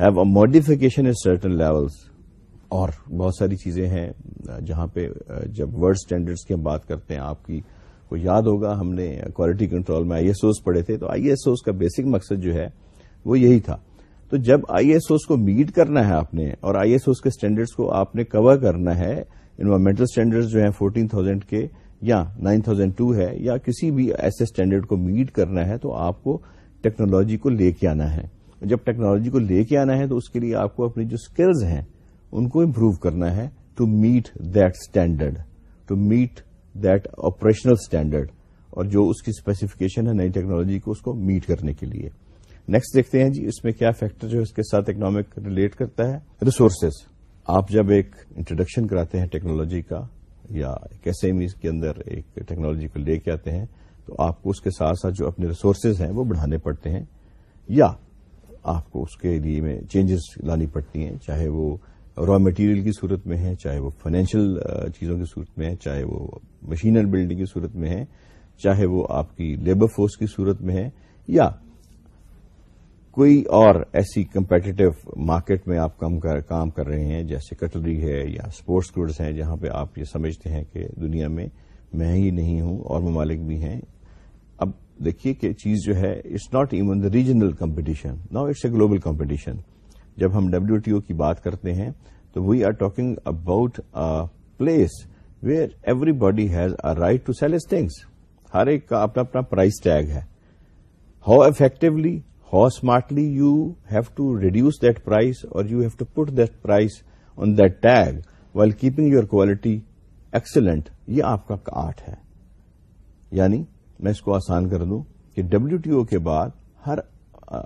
A: have a modification in certain levels اور بہت ساری چیزیں ہیں، جہاں پہ، جب ورلڈ اسٹینڈرڈس کی ہم بات کرتے ہیں، آپ کی کو یاد ہوگا، ہم نے کوالٹی کنٹرول میں آئی ایس اوز پڑھے تھے۔ تو آئی ایس اوز کا بیسک مقصد جو ہے، وہ یہی تھا۔ تو جب آئی ایس اوز کو میٹ کرنا ہے آپ نے، اور آئی ایس اوز کے اسٹینڈرڈس کو آپ نے کور کرنا ہے انوائرمنٹل اسٹینڈرڈز جو ہیں فورٹین تھاؤزینڈ کے یا نائن تھاؤزینڈ ٹو ہے یا کسی بھی ایسے اسٹینڈرڈ کو میٹ کرنا ہے تو آپ کو ٹیکنالوجی کو لے کے آنا ہے۔ جب ٹیکنالوجی کو لے کے آنا ہے تو اس کے لیے آپ کو اپنی جو اسکلز ہیں ان کو امپروو کرنا ہے to meet that standard to meet that operational standard اور جو اس کی اسپیسیفکیشن ہے نئی ٹیکنالوجی کو اس کو میٹ کرنے کے لیے۔ نیکسٹ دیکھتے ہیں جی اس میں کیا فیکٹر جو اس کے ساتھ اکنامک ریلیٹ کرتا ہے؟ ریسورسز آپ جب ایک انٹروڈکشن کراتے ہیں ٹیکنالوجی کا یا ایک ایس ایم کے اندر ایک ٹیکنالوجی کو لے کے آتے ہیں، تو آپ کو اس کے ساتھ ساتھ جو اپنے ریسورسز ہیں وہ بڑھانے پڑتے ہیں، یا آپ کو اس کے لیے میں چینجز لانی پڑتی ہیں، چاہے وہ را مٹیریل کی صورت میں ہے، چاہے وہ فائنینشیل چیزوں کی صورت میں ہے، چاہے وہ مشین بلڈنگ کی صورت میں ہے، چاہے وہ آپ کی لیبر فورس کی صورت میں ہے، یا کوئی اور ایسی کمپیٹیو مارکیٹ میں آپ کام کر رہے ہیں جیسے کٹلری ہے یا اسپورٹس گڈس ہیں جہاں پہ آپ یہ سمجھتے ہیں کہ دنیا میں میں ہی نہیں ہوں اور ممالک بھی ہیں۔ اب دیکھیے کہ چیز جو ہے it's not even the regional competition now it's a global competition جب ہم ڈبلو ٹی او کی بات کرتے ہیں تو we are talking about place where everybody has a right to sell as things ہر ایک کا اپنا اپنا پرائز ٹیگ ہے۔ How effectively how smartly you have to reduce that price اور you have to put that price on that tag while keeping your quality excellent یہ آپ کا آرٹ ہے۔ یعنی میں اس کو آسان کر دوں کہ ڈبلو ٹی او کے بعد ہر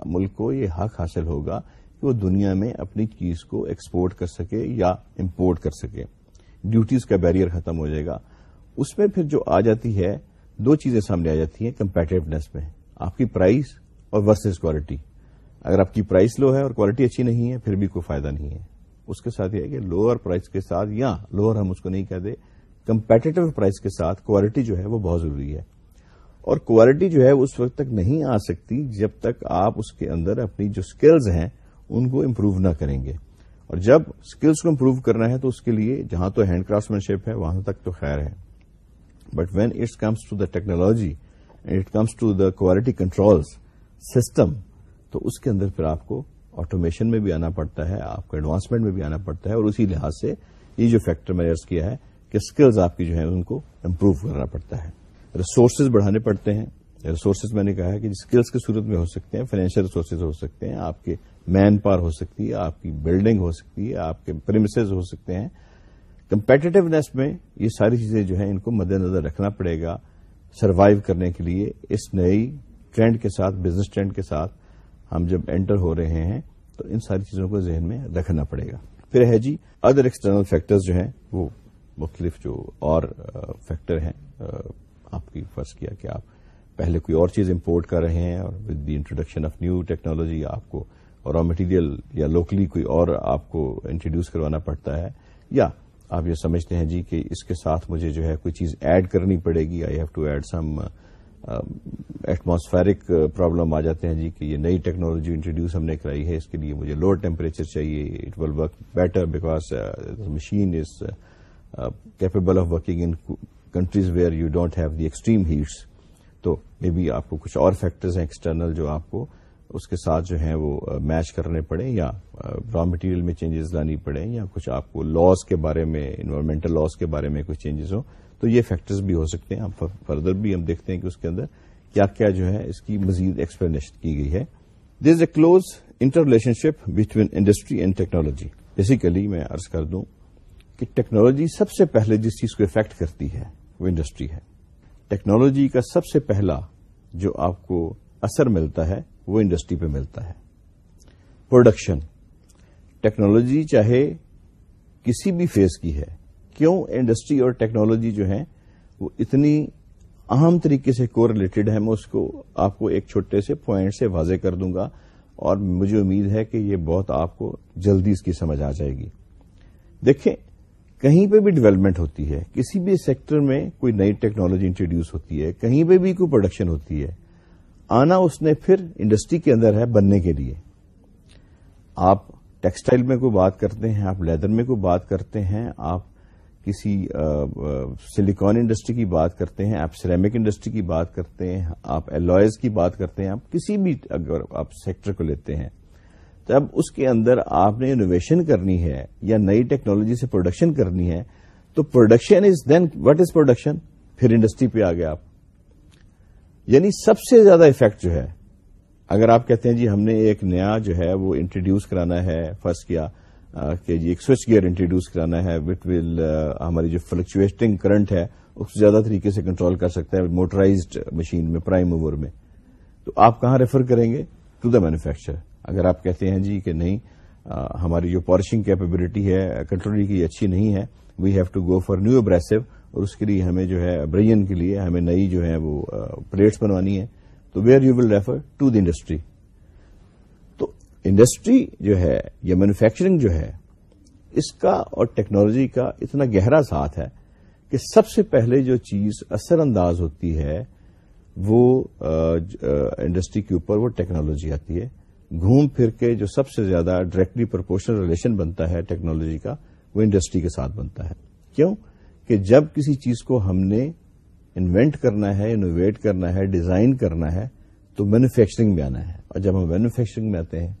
A: ملک کو یہ حق حاصل ہوگا کہ وہ دنیا میں اپنی چیز کو ایکسپورٹ کر سکے یا امپورٹ کر سکے۔ ڈیوٹیز کا بیریئر ختم ہو جائے گا۔ اس میں پھر جو آ جاتی ہے، دو چیزیں سامنے آ جاتی ہیں کمپیٹیونیس میں۔ آپ کی پرائز اور ورسز کوالٹی اگر آپ کی پرائز لو ہے اور کوالٹی اچھی نہیں ہے، پھر بھی کوئی فائدہ نہیں ہے۔ اس کے ساتھ یہ ہے کہ لوور پرائز کے ساتھ یا لوور ہم اس کو نہیں کہتے کمپیٹیو پرائز کے ساتھ کوالٹی جو ہے وہ بہت ضروری ہے۔ اور کوالٹی جو ہے اس وقت تک نہیں آ سکتی جب تک آپ اس کے اندر اپنی جو اسکلز ہیں، ان کو امپروو نہ کریں گے۔ اور جب اسکلس کو امپروو کرنا ہے تو اس کے لیے جہاں تو ہینڈ کرافٹ مینشپ ہے، وہاں تک تو خیر ہے۔ But when it's comes to the technology and it comes to the quality control system, تو اس کے اندر پھر آپ کو آٹومیشن میں بھی آنا پڑتا ہے، آپ کو ایڈوانسمنٹ میں بھی آنا پڑتا ہے، اور اسی لحاظ سے یہ جو فیکٹر میں نے کیا ہے کہ اسکلز آپ کی جو ہے ان کو امپروو کرنا پڑتا ہے۔ ریسورسز بڑھانے پڑتے ہیں۔ ریسورسز میں نے کہا ہے کہ اسکلس کی صورت میں ہو سکتے ہیں فائنینشیل ریسورسز ہو سکتے ہیں، آپ کے مین پاور ہو سکتی ہے، آپ کی بلڈنگ ہو سکتی ہے، آپ کے پریمسز ہو سکتے ہیں۔ کمپیٹیونیس میں یہ ساری چیزیں جو ہیں ان کو مد نظر رکھنا پڑے گا سروائو کرنے کے لیے اس نئی ٹرینڈ کے ساتھ، بزنس ٹرینڈ کے ساتھ ہم جب انٹر ہو رہے ہیں تو ان ساری چیزوں کو ذہن میں رکھنا پڑے گا۔ پھر ہے جی ادر ایکسٹرنل فیکٹرز جو ہیں، وہ مختلف جو اور فیکٹر ہیں آپ کی فرض کیا کہ آپ پہلے کوئی اور چیز امپورٹ کر رہے ہیں اور with the introduction of new technology آپ کو را مٹیریل یا لوکلی کوئی اور آپ کو انٹروڈیوس کروانا پڑتا ہے۔ یا آپ یہ سمجھتے ہیں جی کہ اس کے ساتھ مجھے جو ہے کوئی چیز ایڈ کرنی پڑے گی I have to add some atmospheric problem آ جاتے ہیں جی کہ یہ نئی ٹیکنالوجی انٹروڈیوس ہم نے کرائی ہے، اس کے لیے مجھے لوور ٹیمپریچر چاہیے it will work better because machine is capable of working in countries where you don't have the extreme heats تو مے بی آپ کو کچھ اور فیکٹرز ہیں ایکسٹرنل جو آپ کو اس کے ساتھ جو ہیں وہ uh, میچ کرنے پڑے یا uh, را مٹیریل میں چینجز لانی پڑے یا کچھ آپ کو لاس کے بارے میں انوائرمنٹل لاس کے بارے میں کچھ چینجز ہوں تو یہ فیکٹرز بھی ہو سکتے ہیں۔ فردر بھی ہم دیکھتے ہیں کہ اس کے اندر کیا کیا جو ہے اس کی مزید ایکسپلینیشن کی گئی ہے۔ There is a close interrelationship between industry and technology basically میں ارض کر دوں کہ ٹیکنالوجی سب سے پہلے جس چیز کو افیکٹ کرتی ہے، وہ انڈسٹری ہے۔ ٹیکنالوجی کا سب سے پہلا جو آپ کو اثر ملتا ہے، وہ انڈسٹری پہ ملتا ہے۔ پروڈکشن ٹیکنالوجی چاہے کسی بھی فیز کی ہے کیوں انڈسٹری اور ٹیکنالوجی جو ہے وہ اتنی اہم طریقے سے کو ریلیٹڈ ہے میں اس کو آپ کو ایک چھوٹے سے پوائنٹ سے واضح کر دوں گا اور مجھے امید ہے کہ یہ بہت آپ کو جلدی اس کی سمجھ آ جائے گی۔ دیکھیں، کہیں پہ بھی ڈیولپمنٹ ہوتی ہے، کسی بھی سیکٹر میں کوئی نئی ٹیکنالوجی انٹروڈیوس ہوتی ہے، کہیں پہ بھی کوئی پروڈکشن ہوتی ہے، آنا اس نے پھر انڈسٹری کے اندر ہے بننے کے لیے۔ آپ ٹیکسٹائل میں کوئی بات کرتے ہیں، آپ لیدر میں کوئی بات کرتے ہیں، آپ کسی سلیکان انڈسٹری کی بات کرتے ہیں، آپ سریمک انڈسٹری کی بات کرتے ہیں، آپ ایلوائز کی بات کرتے ہیں، آپ کسی بھی اگر آپ سیکٹر کو لیتے ہیں، تو اب اس کے اندر آپ نے انوویشن کرنی ہے یا نئی ٹیکنالوجی سے پروڈکشن کرنی ہے، تو production is then what is production? پھر انڈسٹری پہ آ گیا آپ۔ یعنی سب سے زیادہ افیکٹ جو ہے، اگر آپ کہتے ہیں جی ہم نے ایک نیا جو ہے وہ انٹروڈیوس کرانا ہے فرسٹ کیا کہ جی ایک سوئچ گیئر انٹروڈیوس کرانا ہے، وٹ ول ہماری جو فلکچویٹنگ کرنٹ ہے، اس کو زیادہ طریقے سے کنٹرول کر سکتا ہے موٹرائزڈ مشین میں، پرائم اوور میں۔ تو آپ کہاں ریفر کریں گے؟ ٹو دا مینوفیکچر اگر آپ کہتے ہیں جی کہ نہیں ہماری جو پالشنگ کیپبلٹی ہے کنٹرول کی اچھی نہیں ہے we have to go for new abrasive اور اس کے لیے ہمیں جو ہے برین کے لیے ہمیں نئی جو ہے وہ پلیٹس بنوانی ہے تو where you will refer to the industry industry جو ہے، یا مینوفیکچرنگ جو ہے، اس کا اور ٹیکنالوجی کا اتنا گہرا ساتھ ہے کہ سب سے پہلے جو چیز اثر انداز ہوتی ہے وہ انڈسٹری کے اوپر وہ ٹیکنالوجی آتی ہے۔ گھوم پھر کے جو سب سے زیادہ ڈائریکٹلی پرپورشنل ریلیشن بنتا ہے ٹیکنالوجی کا، وہ انڈسٹری کے ساتھ بنتا ہے۔ کیوں؟ کہ جب کسی چیز کو ہم نے انوینٹ کرنا ہے انوویٹ کرنا ہے ڈیزائن کرنا ہے، تو مینوفیکچرنگ میں آنا ہے۔ اور جب ہم مینوفیکچرنگ میں آتے ہیں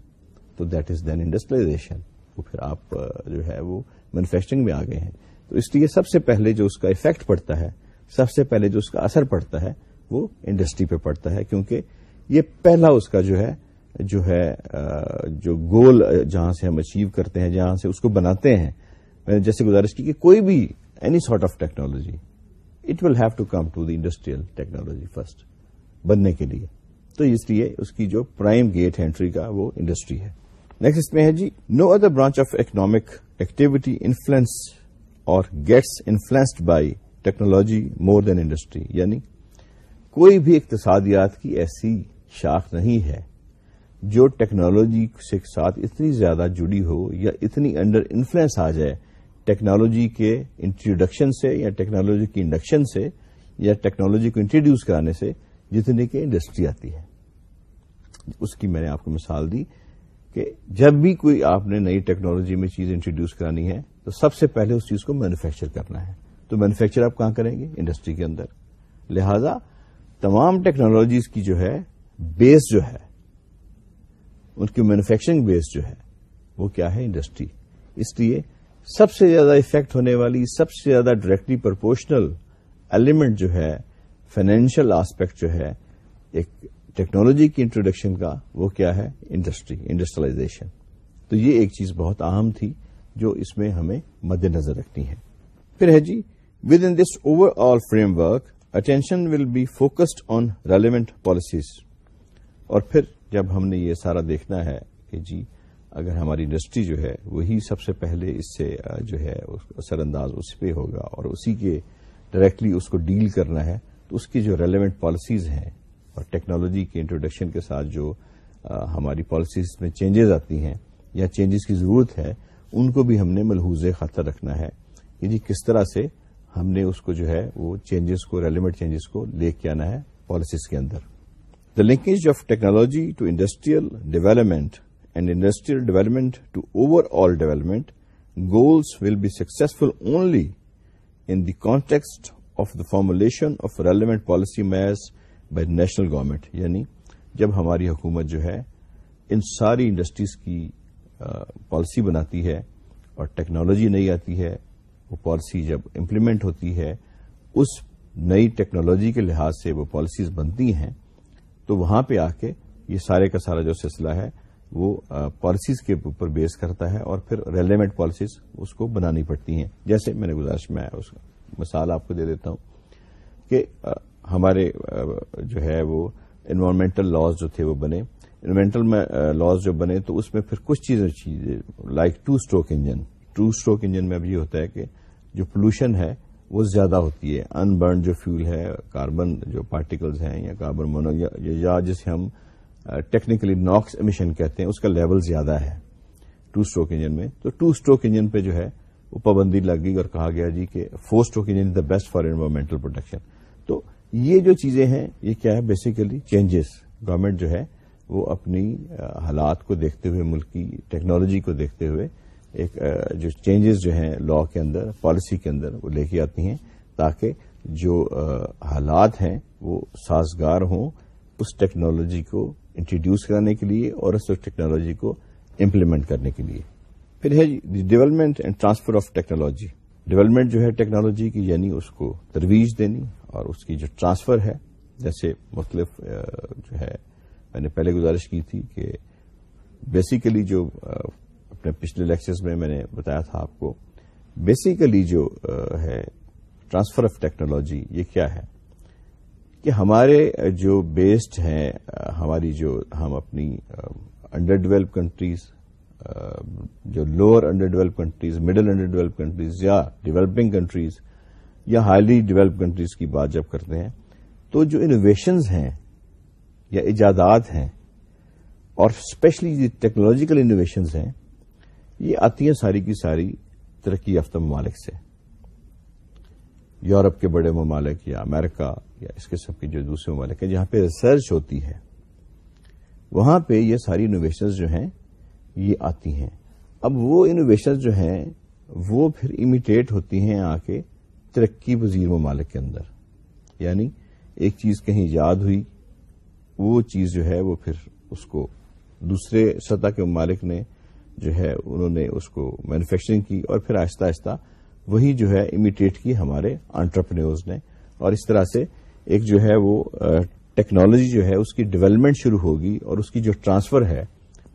A: تو دیٹ از دین انڈسٹریلائزیشن وہ پھر آپ جو ہے وہ مینوفیکچرنگ میں آ گئے ہیں۔ تو اس لیے سب سے پہلے جو اس کا افیکٹ پڑتا ہے، سب سے پہلے جو اس کا اثر پڑتا ہے، وہ انڈسٹری پہ پڑتا ہے۔ کیونکہ یہ پہلا اس کا جو ہے جو ہے جو گول جہاں سے ہم اچیو کرتے ہیں، جہاں سے اس کو بناتے ہیں۔ میں نے جیسے گزارش کی کہ کوئی بھی any sort of technology it will have to come to the industrial technology first بننے کے لیے۔ تو اس لیے اس کی جو پرائم گیٹ ہے انٹری کا وہ انڈسٹری ہے۔ نیکسٹ اس میں ہے جی no other branch of economic activity influence or gets influenced by technology more than industry یعنی کوئی بھی اقتصادیات کی ایسی شاخ نہیں ہے جو ٹیکنالوجی کے ساتھ اتنی زیادہ جڑی ہو یا اتنی انڈر انفلوئنس آ جائے ٹیکنالوجی کے انٹروڈکشن سے یا ٹیکنالوجی کی انڈکشن سے یا ٹیکنالوجی کو انٹروڈیوس کرانے سے جتنی کہ انڈسٹری آتی ہے اس کی میں نے آپ کو مثال دی کہ جب بھی کوئی آپ نے نئی ٹیکنالوجی میں چیز انٹروڈیوس کرانی ہے، تو سب سے پہلے اس چیز کو مینوفیکچر کرنا ہے۔ تو مینوفیکچر آپ کہاں کریں گے؟ انڈسٹری کے اندر۔ لہذا تمام ٹیکنالوجیز کی جو ہے، بیس جو ہے، ان کی مینوفیکچرنگ بیس جو ہے، وہ کیا ہے؟ انڈسٹری۔ اس لیے سب سے زیادہ افیکٹ ہونے والی، سب سے زیادہ ڈائریکٹلی پرپورشنل ایلیمنٹ جو ہے فائنینشیل آسپیکٹ جو ہے، ایک ٹیکنالوجی کی انٹروڈکشن کا وہ کیا ہے؟ انڈسٹری انڈسٹریلائزیشن تو یہ ایک چیز بہت اہم تھی جو اس میں ہمیں مد نظر رکھنی ہے۔ پھر ہے جی with in this overall framework attention will be focused on relevant policies اور پھر جب ہم نے یہ سارا دیکھنا ہے کہ جی اگر ہماری انڈسٹری جو ہے، وہی سب سے پہلے اس سے جو ہے اثر انداز اس پہ ہوگا اور اسی کے ڈائریکٹلی اس کو ڈیل کرنا ہے، تو اس کی جو ریلیونٹ پالیسیز ہیں اور ٹیکنالوجی کے انٹروڈکشن کے ساتھ جو ہماری پالیسیز میں چینجز آتی ہیں یا چینجز کی ضرورت ہے، ان کو بھی ہم نے ملحوظ خطر رکھنا ہے کہ جی کس طرح سے ہم نے اس کو جو ہے وہ چینجز کو ریلیونٹ چینجز کو لے کے آنا ہے پالیسیز کے اندر۔ The linkage of technology to industrial development and industrial development to overall development goals will be successful only in the context of the formulation of relevant policies by national government یعنی جب ہماری حکومت جو ہے ان ساری انڈسٹریز کی پالیسی بناتی ہے اور ٹیکنالوجی نہیں آتی ہے، وہ پالیسی جب امپلیمنٹ ہوتی ہے، اس نئی ٹیکنالوجی کے لحاظ سے وہ پالیسیز بنتی ہیں، تو وہاں پہ آ کے یہ سارے کا سارا جو سلسلہ ہے، وہ پالیسیز کے اوپر بیس کرتا ہے اور پھر ریلیونٹ پالیسیز اس کو بنانی پڑتی ہیں۔ جیسے میں نے گزارش میں اس مثال آپ کو دے دیتا ہوں کہ ہمارے جو ہے وہ انوائرمنٹل لاز جو تھے وہ بنے۔ انوائرمنٹل لاز جو بنے تو اس میں پھر کچھ چیزیں چیزیں like two stroke engine two stroke engine میں اب یہ ہوتا ہے کہ جو پولوشن ہے وہ زیادہ ہوتی ہے۔ ان برن جو فیول ہے کاربن جو پارٹیکلز ہیں یا کاربن مونو یا جسے ہم ٹیکنیکلی ناکس امیشن کہتے ہیں، اس کا لیول زیادہ ہے۔ ٹو اسٹروک انجن میں۔ تو ٹو اسٹروک انجن پہ جو ہے وہ پابندی لگ گئی اور کہا گیا جی کہ forest okay in the best for environmental protection تو یہ جو چیزیں ہیں، یہ کیا ہے؟ بیسیکلی چینجز گورنمنٹ جو ہے، وہ اپنی حالات کو دیکھتے ہوئے، ملک کی ٹیکنالوجی کو دیکھتے ہوئے ایک جو چینجز جو ہیں لا کے اندر پالیسی کے اندر، وہ لے کے آتی ہیں تاکہ جو حالات ہیں، وہ سازگار ہوں اس ٹیکنالوجی کو انٹروڈیوس کرنے کے لیے اور اس ٹیکنالوجی کو امپلیمنٹ کرنے کے لیے۔ پھر ہے development and transfer of technology development جو ہے ٹیکنالوجی کی یعنی اس کو ترویج دینی اور اس کی جو ٹرانسفر ہے، جیسے مختلف جو ہے، میں نے پہلے گزارش کی تھی کہ بیسیکلی جو اپنے پچھلے لیکچرز میں میں نے بتایا تھا آپ کو بیسیکلی جو ہے ٹرانسفر آف ٹیکنالوجی یہ کیا ہے؟ کہ ہمارے جو بیسڈ ہیں ہماری جو ہم اپنی انڈر ڈیولپ کنٹریز جو lower under develop countries middle under develop countries یا ڈیولپنگ کنٹریز یا ہائیلی ڈیولپ کنٹریز کی بات جب کرتے ہیں، تو جو انوویشنز ہیں یا ایجادات ہیں، اور اسپیشلی جو ٹیکنالوجیکل انوویشنز ہیں، یہ آتی ہیں ساری کی ساری ترقی یافتہ ممالک سے۔ یورپ کے بڑے ممالک یا امریکہ یا اس قسم کے جو دوسرے ممالک ہیں، جہاں پہ ریسرچ ہوتی ہے، وہاں پہ یہ ساری انوویشنز جو ہیں، یہ آتی ہیں۔ اب وہ انوویشنز جو ہیں، وہ پھر امیٹیٹ ہوتی ہیں آ کے ترقی پذیر ممالک کے اندر۔ یعنی ایک چیز کہیں یاد ہوئی، وہ چیز جو ہے وہ پھر اس کو دوسرے سطح کے ممالک نے جو ہے انہوں نے اس کو مینوفیکچرنگ کی اور پھر آہستہ آہستہ وہی جو ہے امیٹیٹ کی ہمارے آنٹرپرینورز نے۔ اور اس طرح سے ایک جو ہے وہ ٹیکنالوجی جو ہے، اس کی ڈیولپمنٹ شروع ہوگی اور اس کی جو ٹرانسفر ہے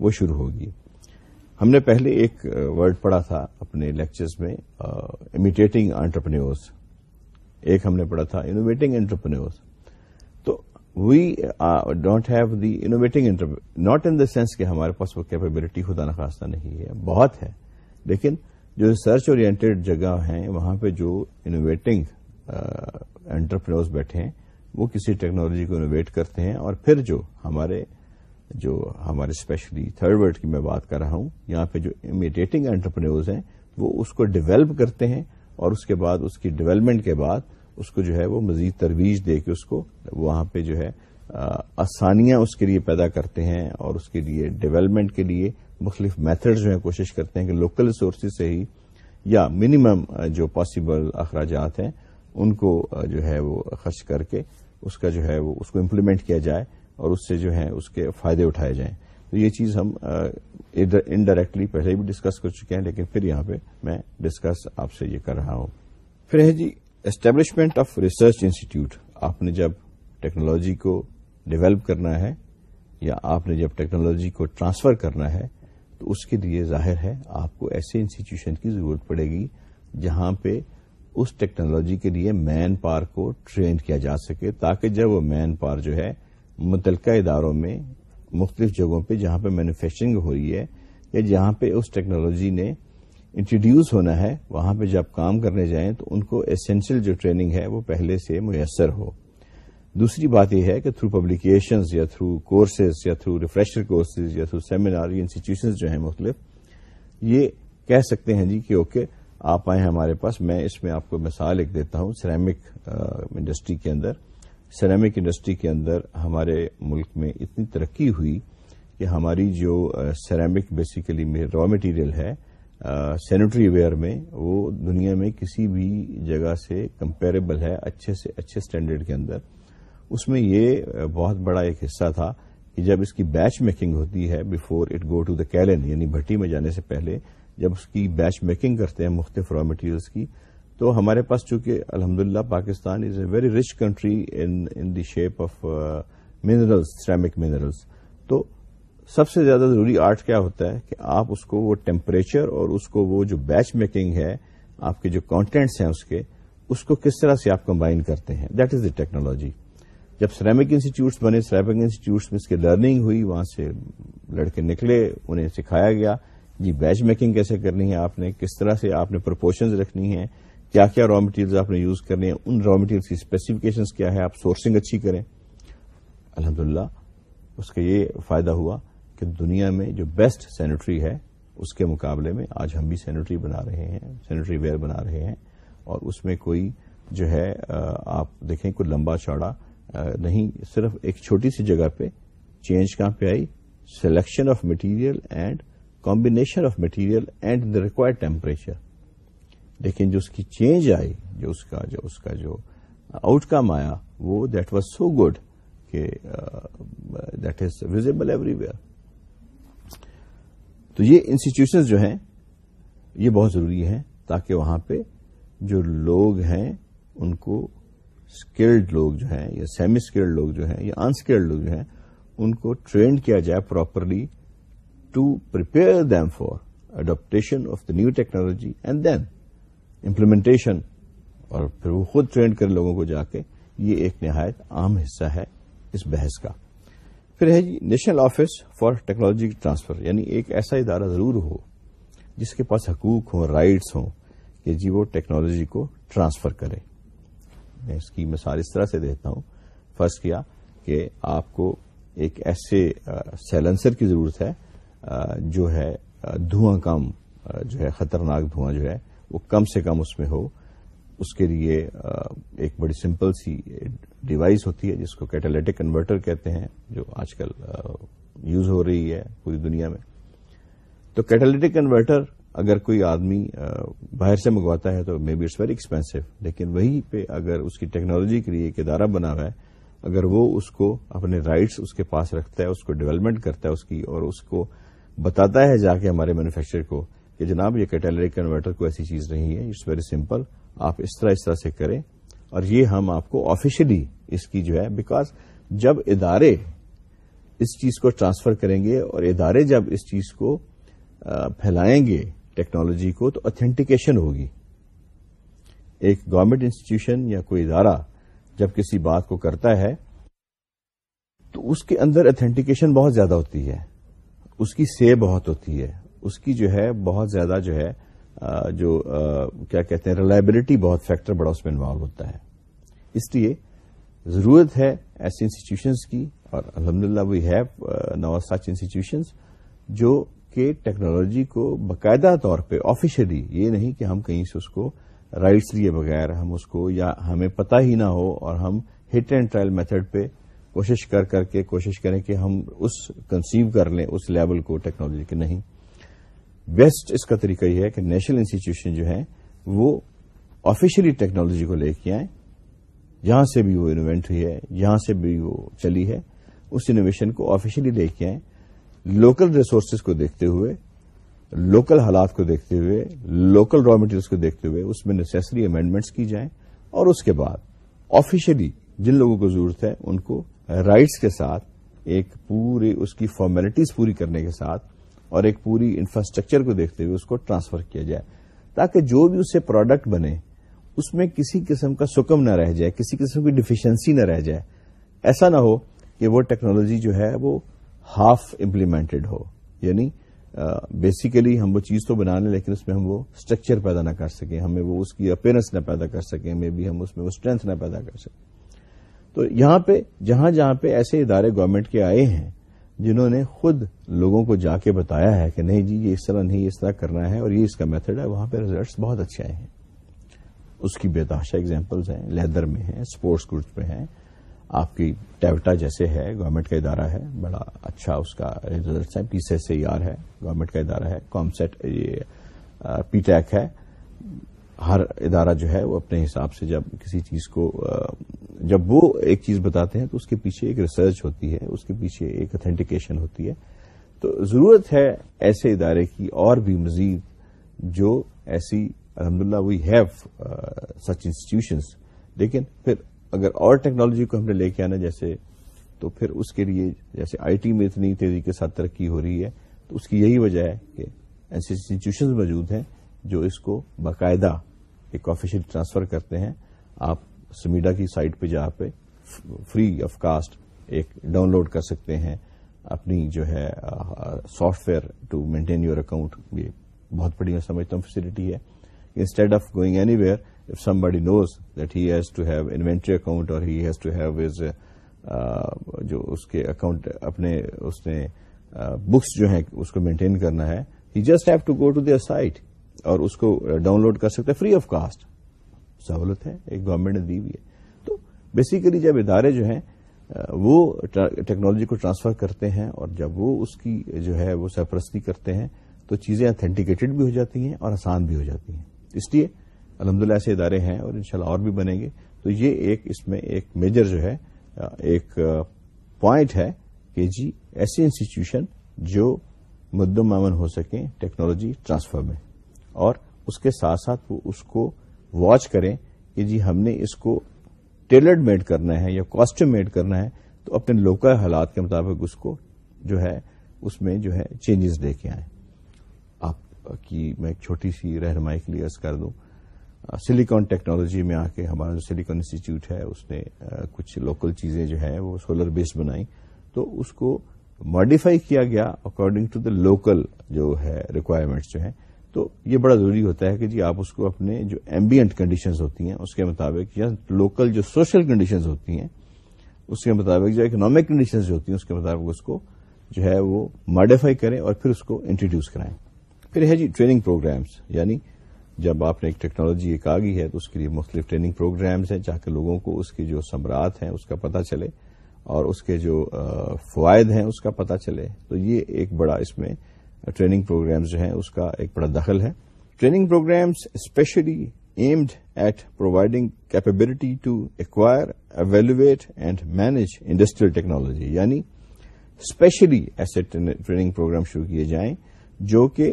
A: وہ شروع ہوگی۔ ہم نے پہلے ایک ورڈ پڑھا تھا اپنے لیکچرز میں امیٹیٹنگ آنٹرپرینورز ایک ہم نے پڑھا تھا انوویٹنگ انٹرپرینورز تو we don't have the innovating not in the sense کہ ہمارے پاس وہ کیپیبلٹی خدا نخواستہ نہیں ہے، بہت ہے. لیکن جو ریسرچ اورینٹیڈ جگہ ہیں، وہاں پہ جو انوویٹنگ انٹرپرینورز بیٹھے ہیں، وہ کسی ٹیکنالوجی کو انوویٹ کرتے ہیں اور پھر جو ہمارے جو ہمارے اسپیشلی تھرڈ ورلڈ کی میں بات کر رہا ہوں، یہاں پہ جو امیٹیٹنگ انٹرپرینورز ہیں، وہ اس کو ڈیولپ کرتے ہیں اور اس کے بعد اس کی ڈیولپمنٹ کے بعد اس کو جو ہے وہ مزید ترویج دے کے اس کو وہاں پہ جو ہے آسانیاں اس کے لیے پیدا کرتے ہیں اور اس کے لیے ڈیولپمنٹ کے لیے مختلف میتھڈ جو ہیں کوشش کرتے ہیں کہ لوکل سورسز سے ہی یا منیمم جو پاسبل اخراجات ہیں، ان کو جو ہے وہ خرچ کر کے اس کا جو ہے وہ، اس کو امپلیمنٹ کیا جائے۔ اور اس سے جو ہے اس کے فائدے اٹھائے جائیں۔ تو یہ چیز ہم انڈائریکٹلی پہلے بھی ڈسکس کر چکے ہیں، لیکن پھر یہاں پہ میں ڈسکس آپ سے یہ کر رہا ہوں۔ پھر ہے جی اسٹیبلشمنٹ آف ریسرچ انسٹیٹیوٹ آپ نے جب ٹیکنالوجی کو ڈیولپ کرنا ہے یا آپ نے جب ٹیکنالوجی کو ٹرانسفر کرنا ہے، تو اس کے لیے ظاہر ہے آپ کو ایسے انسٹیٹیوشن کی ضرورت پڑے گی جہاں پہ اس ٹیکنالوجی کے لیے مین پار کو ٹرین کیا جا سکے تاکہ جب وہ مین پار جو ہے متعلقہ اداروں میں مختلف جگہوں پہ جہاں پہ مینوفیکچرنگ ہو رہی ہے یا جہاں پہ اس ٹیکنالوجی نے انٹروڈیوس ہونا ہے، وہاں پہ جب کام کرنے جائیں تو ان کو اسینشل جو ٹریننگ ہے وہ پہلے سے میسر ہو۔ دوسری بات یہ ہے کہ تھرو پبلیکیشنز یا تھرو کورسز یا تھرو ریفریشر کورسز یا تھرو سیمینار انسٹیٹیوشنز جو ہیں مختلف، یہ کہہ سکتے ہیں جی کہ اوکے، آپ آئے ہمارے پاس، میں اس میں آپ کو مثال ایک دیتا ہوں سیرامک انڈسٹری کے اندر۔ سیرامک انڈسٹری کے اندر ہمارے ملک میں اتنی ترقی ہوئی کہ ہماری جو سیرامک بیسیکلی را مٹیریل ہے سینیٹری ویئر میں، وہ دنیا میں کسی بھی جگہ سے کمپیریبل ہے، اچھے سے اچھے اسٹینڈرڈ کے اندر۔ اس میں یہ بہت بڑا ایک حصہ تھا کہ جب اس کی بیچ میکنگ ہوتی ہے before it go to the kiln یعنی بھٹی میں جانے سے پہلے، جب اس کی بیچ میکنگ کرتے ہیں مختلف را مٹیریلس کی تو ہمارے پاس چونکہ الحمد Pakistan is a very rich country in the shape of minerals ceramic minerals تو سب سے زیادہ ضروری آرٹ کیا ہوتا ہے کہ آپ اس کو وہ ٹیمپریچر اور اس کو وہ جو بیچ میکنگ ہے، آپ کے جو کانٹینٹس ہیں اس کے، اس کو کس طرح سے آپ کمبائن کرتے ہیں؟ دیٹ از دی ٹیکنالوجی جب سیرامک انسٹیٹیوٹس بنے سیرامک انسٹیٹیوٹس میں اس کی لرننگ ہوئی، وہاں سے لڑکے نکلے، انہیں سکھایا گیا جی بیچ میکنگ کیسے کرنی ہے آپ نے، کس طرح سے آپ نے پرپورشنز رکھنی ہے کیا کیا را مٹیریل آپ نے یوز کرنے ہیں، ان را مٹیریل کی اسپیسیفکیشنز کیا ہے آپ سورسنگ اچھی کریں۔ الحمد اس کا یہ فائدہ ہوا کہ دنیا میں جو بیسٹ سینیٹری ہے، اس کے مقابلے میں آج ہم بھی سینیٹری بنا رہے ہیں سینیٹری ویئر بنا رہے ہیں۔ اور اس میں کوئی جو ہے آپ دیکھیں کوئی لمبا چوڑا نہیں، صرف ایک چھوٹی سی جگہ پہ چینج کہاں پہ آئی؟ Selection of material and combination of material and the required temperature لیکن جو اس کی چینج آئی، جو اس کا، جو اس کا جو آؤٹ کم آیا، وہ دیٹ واز سو گڈ کہ that is visible everywhere تو یہ انسٹیٹیوشنز جو ہیں، یہ بہت ضروری ہیں تاکہ وہاں پہ جو لوگ ہیں، ان کو اسکلڈ لوگ جو ہیں یا سیمی اسکلڈ لوگ جو ہیں یا انسکلڈ لوگ جو ہیں، ان کو ٹرینڈ کیا جائے properly to prepare them for adaptation of the new technology and then implementation اور پھر وہ خود ٹرینڈ کرے لوگوں کو جا کے یہ ایک نہایت عام حصہ ہے اس بحث کا۔ پھر ہے جی national office for technology transfer یعنی ایک ایسا ادارہ ضرور ہو جس کے پاس حقوق ہوں رائٹس ہوں کہ جی وہ ٹیکنالوجی کو ٹرانسفر کرے۔ میں اس کی مثال اس طرح سے دیتا ہوں۔ فرض کیا کہ آپ کو ایک ایسے سیلنسر کی ضرورت ہے جو ہے دھواں کم جو ہے، خطرناک دھواں جو ہے وہ کم سے کم اس میں ہو، اس کے لیے ایک بڑی سمپل سی ڈیوائس ہوتی ہے جس کو کیٹالیٹک کنورٹر کہتے ہیں، جو آج کل یوز ہو رہی ہے پوری دنیا میں۔ تو کیٹالیٹک کنورٹر اگر کوئی آدمی باہر سے منگواتا ہے تو may be it's very expensive لیکن وہیں پہ اگر اس کی ٹیکنالوجی کے لیے ایک ادارہ بنا ہوا ہے، اگر وہ اس کو اپنے رائٹس اس کے پاس رکھتا ہے، اس کو ڈیولپمنٹ کرتا ہے، اس کی اور اس کو بتاتا ہے جا کے ہمارے مینوفیکچر کو کہ جناب، یہ کیٹلری کنورٹر کو ایسی چیز نہیں ہے، اٹس ویری سمپل، آپ اس طرح اس طرح سے کریں اور یہ ہم آپ کو آفیشلی اس کی جو ہے بیکاز جب ادارے اس چیز کو ٹرانسفر کریں گے اور ادارے جب اس چیز کو پھیلائیں گے ٹیکنالوجی کو، تو اتھینٹیکیشن ہوگی۔ ایک گورنمنٹ انسٹیٹیوشن یا کوئی ادارہ جب کسی بات کو کرتا ہے، تو اس کے اندر اتھینٹیکیشن بہت زیادہ ہوتی ہے، اس کی سے بہت ہوتی ہے۔ اس کی جو ہے بہت زیادہ جو ہے جو کیا کہتے ہیں ریلائبلٹی بہت فیکٹر بڑا اس میں انوالو ہوتا ہے۔ اس لیے ضرورت ہے ایسی انسٹیٹیوشنس کی، اور الحمد للہ we have no such institutions جو کہ ٹیکنالوجی کو باقاعدہ طور پہ آفیشلی یہ نہیں کہ ہم کہیں سے اس کو رائٹس لیے بغیر ہم اس کو، یا ہمیں پتہ ہی نہ ہو اور ہم ہٹ اینڈ ٹرائل میتھڈ پہ کوشش کر کر کے کوشش کریں کہ ہم اس کنسیو کر لیں اس لیول کو ٹیکنالوجی کے نہیں۔ بیسٹ اس کا طریقہ یہ ہے کہ نیشنل انسٹیٹیوشن جو ہیں وہ آفیشلی ٹیکنالوجی کو لے کے آئیں جہاں سے بھی وہ انوینٹ ہوئی ہے جہاں سے بھی وہ چلی ہے، اس انوویشن کو آفیشلی لے کے آئیں۔ لوکل ریسورسز کو دیکھتے ہوئے لوکل حالات کو دیکھتے ہوئے لوکل را مٹیریلس کو دیکھتے ہوئے اس میں نیسری امینڈمنٹس کی جائیں۔ اور اس کے بعد آفیشلی جن لوگوں کو ضرورت ہے، ان کو رائٹس کے ساتھ، ایک پوری اس کی فارمیلٹیز پوری کرنے کے ساتھ اور ایک پوری انفراسٹرکچر کو دیکھتے ہوئے اس کو ٹرانسفر کیا جائے۔ تاکہ جو بھی اس سے پروڈکٹ بنے، اس میں کسی قسم کا سکم نہ رہ جائے، کسی قسم کی ڈیفیشنسی نہ رہ جائے۔ ایسا نہ ہو کہ وہ ٹیکنالوجی جو ہے وہ ہاف امپلیمنٹڈ ہو۔ یعنی بیسیکلی ہم وہ چیز تو بنا لیں، لیکن اس میں ہم وہ اسٹرکچر پیدا نہ کر سکیں۔ ہمیں وہ اس کی اپیرنس نہ پیدا کر سکیں۔ میں بھی ہم اس میں وہ اسٹرینتھ نہ پیدا کر سکیں۔ تو یہاں پہ، جہاں جہاں پہ ایسے ادارے گورنمنٹ کے آئے ہیں جنہوں نے خود لوگوں کو جا کے بتایا ہے کہ نہیں جی یہ اس طرح نہیں اس طرح کرنا ہے اور یہ اس کا میتھڈ ہے، وہاں پہ ریزلٹس بہت اچھے آئے ہیں۔ اس کی بے تحاشا اگزامپلز ہیں لیدر میں ہیں اسپورٹس گڈس میں ہیں۔ آپ کی ٹیوٹا جیسے ہے گورنمنٹ کا ادارہ ہے، بڑا اچھا اس کا ریزلٹس ہے P C S E R ہے گورنمنٹ کا ادارہ ہے۔ کامسیٹ یہ پی ٹیک ہے۔ ہر ادارہ جو ہے وہ اپنے حساب سے جب کسی چیز کو جب وہ ایک چیز بتاتے ہیں تو اس کے پیچھے ایک ریسرچ ہوتی ہے، اس کے پیچھے ایک اتھینٹیکیشن ہوتی ہے۔ تو ضرورت ہے ایسے ادارے کی اور بھی مزید جو ایسی الحمد للہ وی ہیو سچ انسٹیٹیوشنس لیکن پھر اگر اور ٹیکنالوجی کو ہم نے لے کے آنا، جیسے تو پھر اس کے لیے، جیسے آئی ٹی میں اتنی تیزی کے ساتھ ترقی ہو رہی ہے، تو اس کی یہی وجہ ہے کہ ایسی انسٹیٹیوشنز موجود ہیں جو اس کو باقاعدہ ایک آفیشیل ٹرانسفر کرتے ہیں، آپ سمیڈا کی سائٹ پہ جا پہ فری آف کاسٹ ایک ڈاؤن لوڈ کر سکتے ہیں۔ اپنی جو ہے software to maintain your account یہ بہت بڑی میں سمجھتا ہوں فیسلٹی ہے۔ Instead of going anywhere if somebody knows that he has to have inventory account اور he has to have is جو اس کے اکاؤنٹ اپنے، اس نے بکس جو ہیں، اس کو مینٹین کرنا ہے۔ He just have to go to their site اور اس کو ڈاؤن لوڈ کر سکتے ہیں. فری آف کاسٹ سہولت ہے. ایک گورنمنٹ نے دی ہوئی ہے. تو بیسیکلی جب ادارے جو ہیں، وہ ٹیکنالوجی کو ٹرانسفر کرتے ہیں اور جب وہ اس کی جو ہے، وہ سرپرستی کرتے ہیں، تو چیزیں اتھینٹیکیٹڈ بھی ہو جاتی ہیں اور آسان بھی ہو جاتی ہیں. اس لیے الحمدللہ ایسے ادارے ہیں اور انشاءاللہ اور بھی بنیں گے. تو یہ ایک اس میں ایک میجر جو ہے، ایک پوائنٹ ہے کہ جی ایسی انسٹیٹیوشن جو مدم معمن ہو سکیں ٹیکنالوجی ٹرانسفر میں. اور اس کے ساتھ ساتھ وہ اس کو واچ کریں کہ جی ہم نے اس کو ٹیلرڈ میڈ کرنا ہے یا کاسٹم میڈ کرنا ہے، تو اپنے لوکل حالات کے مطابق اس کو جو ہے، اس میں جو ہے چینجز لے کے آئیں۔ آپ کی میں ایک چھوٹی سی رہنمائی کے لیے عرض کر دوں۔ سلیکان ٹیکنالوجی میں آ کے ہمارا جو سلیکان انسٹیٹیوٹ ہے، اس نے کچھ لوکل چیزیں جو ہیں وہ سولر بیسڈ بنائی تو اس کو ماڈیفائی کیا گیا اکارڈنگ ٹو دا لوکل جو ہے ریکوائرمنٹس جو ہیں۔ تو یہ بڑا ضروری ہوتا ہے کہ جی آپ اس کو اپنے جو ایمبیئنٹ کنڈیشنز ہوتی ہیں، اس کے مطابق، یا لوکل جو سوشل کنڈیشنز ہوتی ہیں، اس کے مطابق جو اکنامک کنڈیشنز جو ہوتی ہیں، اس کے مطابق اس کو جو ہے وہ ماڈیفائی کریں اور پھر اس کو انٹروڈیوس کرائیں۔ پھر ہے جی ٹریننگ پروگرامز یعنی جب آپ نے ایک ٹیکنالوجی ایک آ گئی ہے تو اس کے لیے مختلف ٹریننگ پروگرامز ہیں چاہے لوگوں کو اس کی جو سمرات ہیں اس کا پتہ چلے اور اس کے جو فوائد ہیں اس کا پتہ چلے۔ تو یہ ایک بڑا اس میں ٹریننگ پروگرامز جو ہیں، اس کا ایک بڑا دخل ہے۔ Training programs specially aimed at providing capability to acquire evaluate and manage industrial technology یعنی اسپیشلی ایسے ٹریننگ پروگرام شروع کیے جائیں جو کہ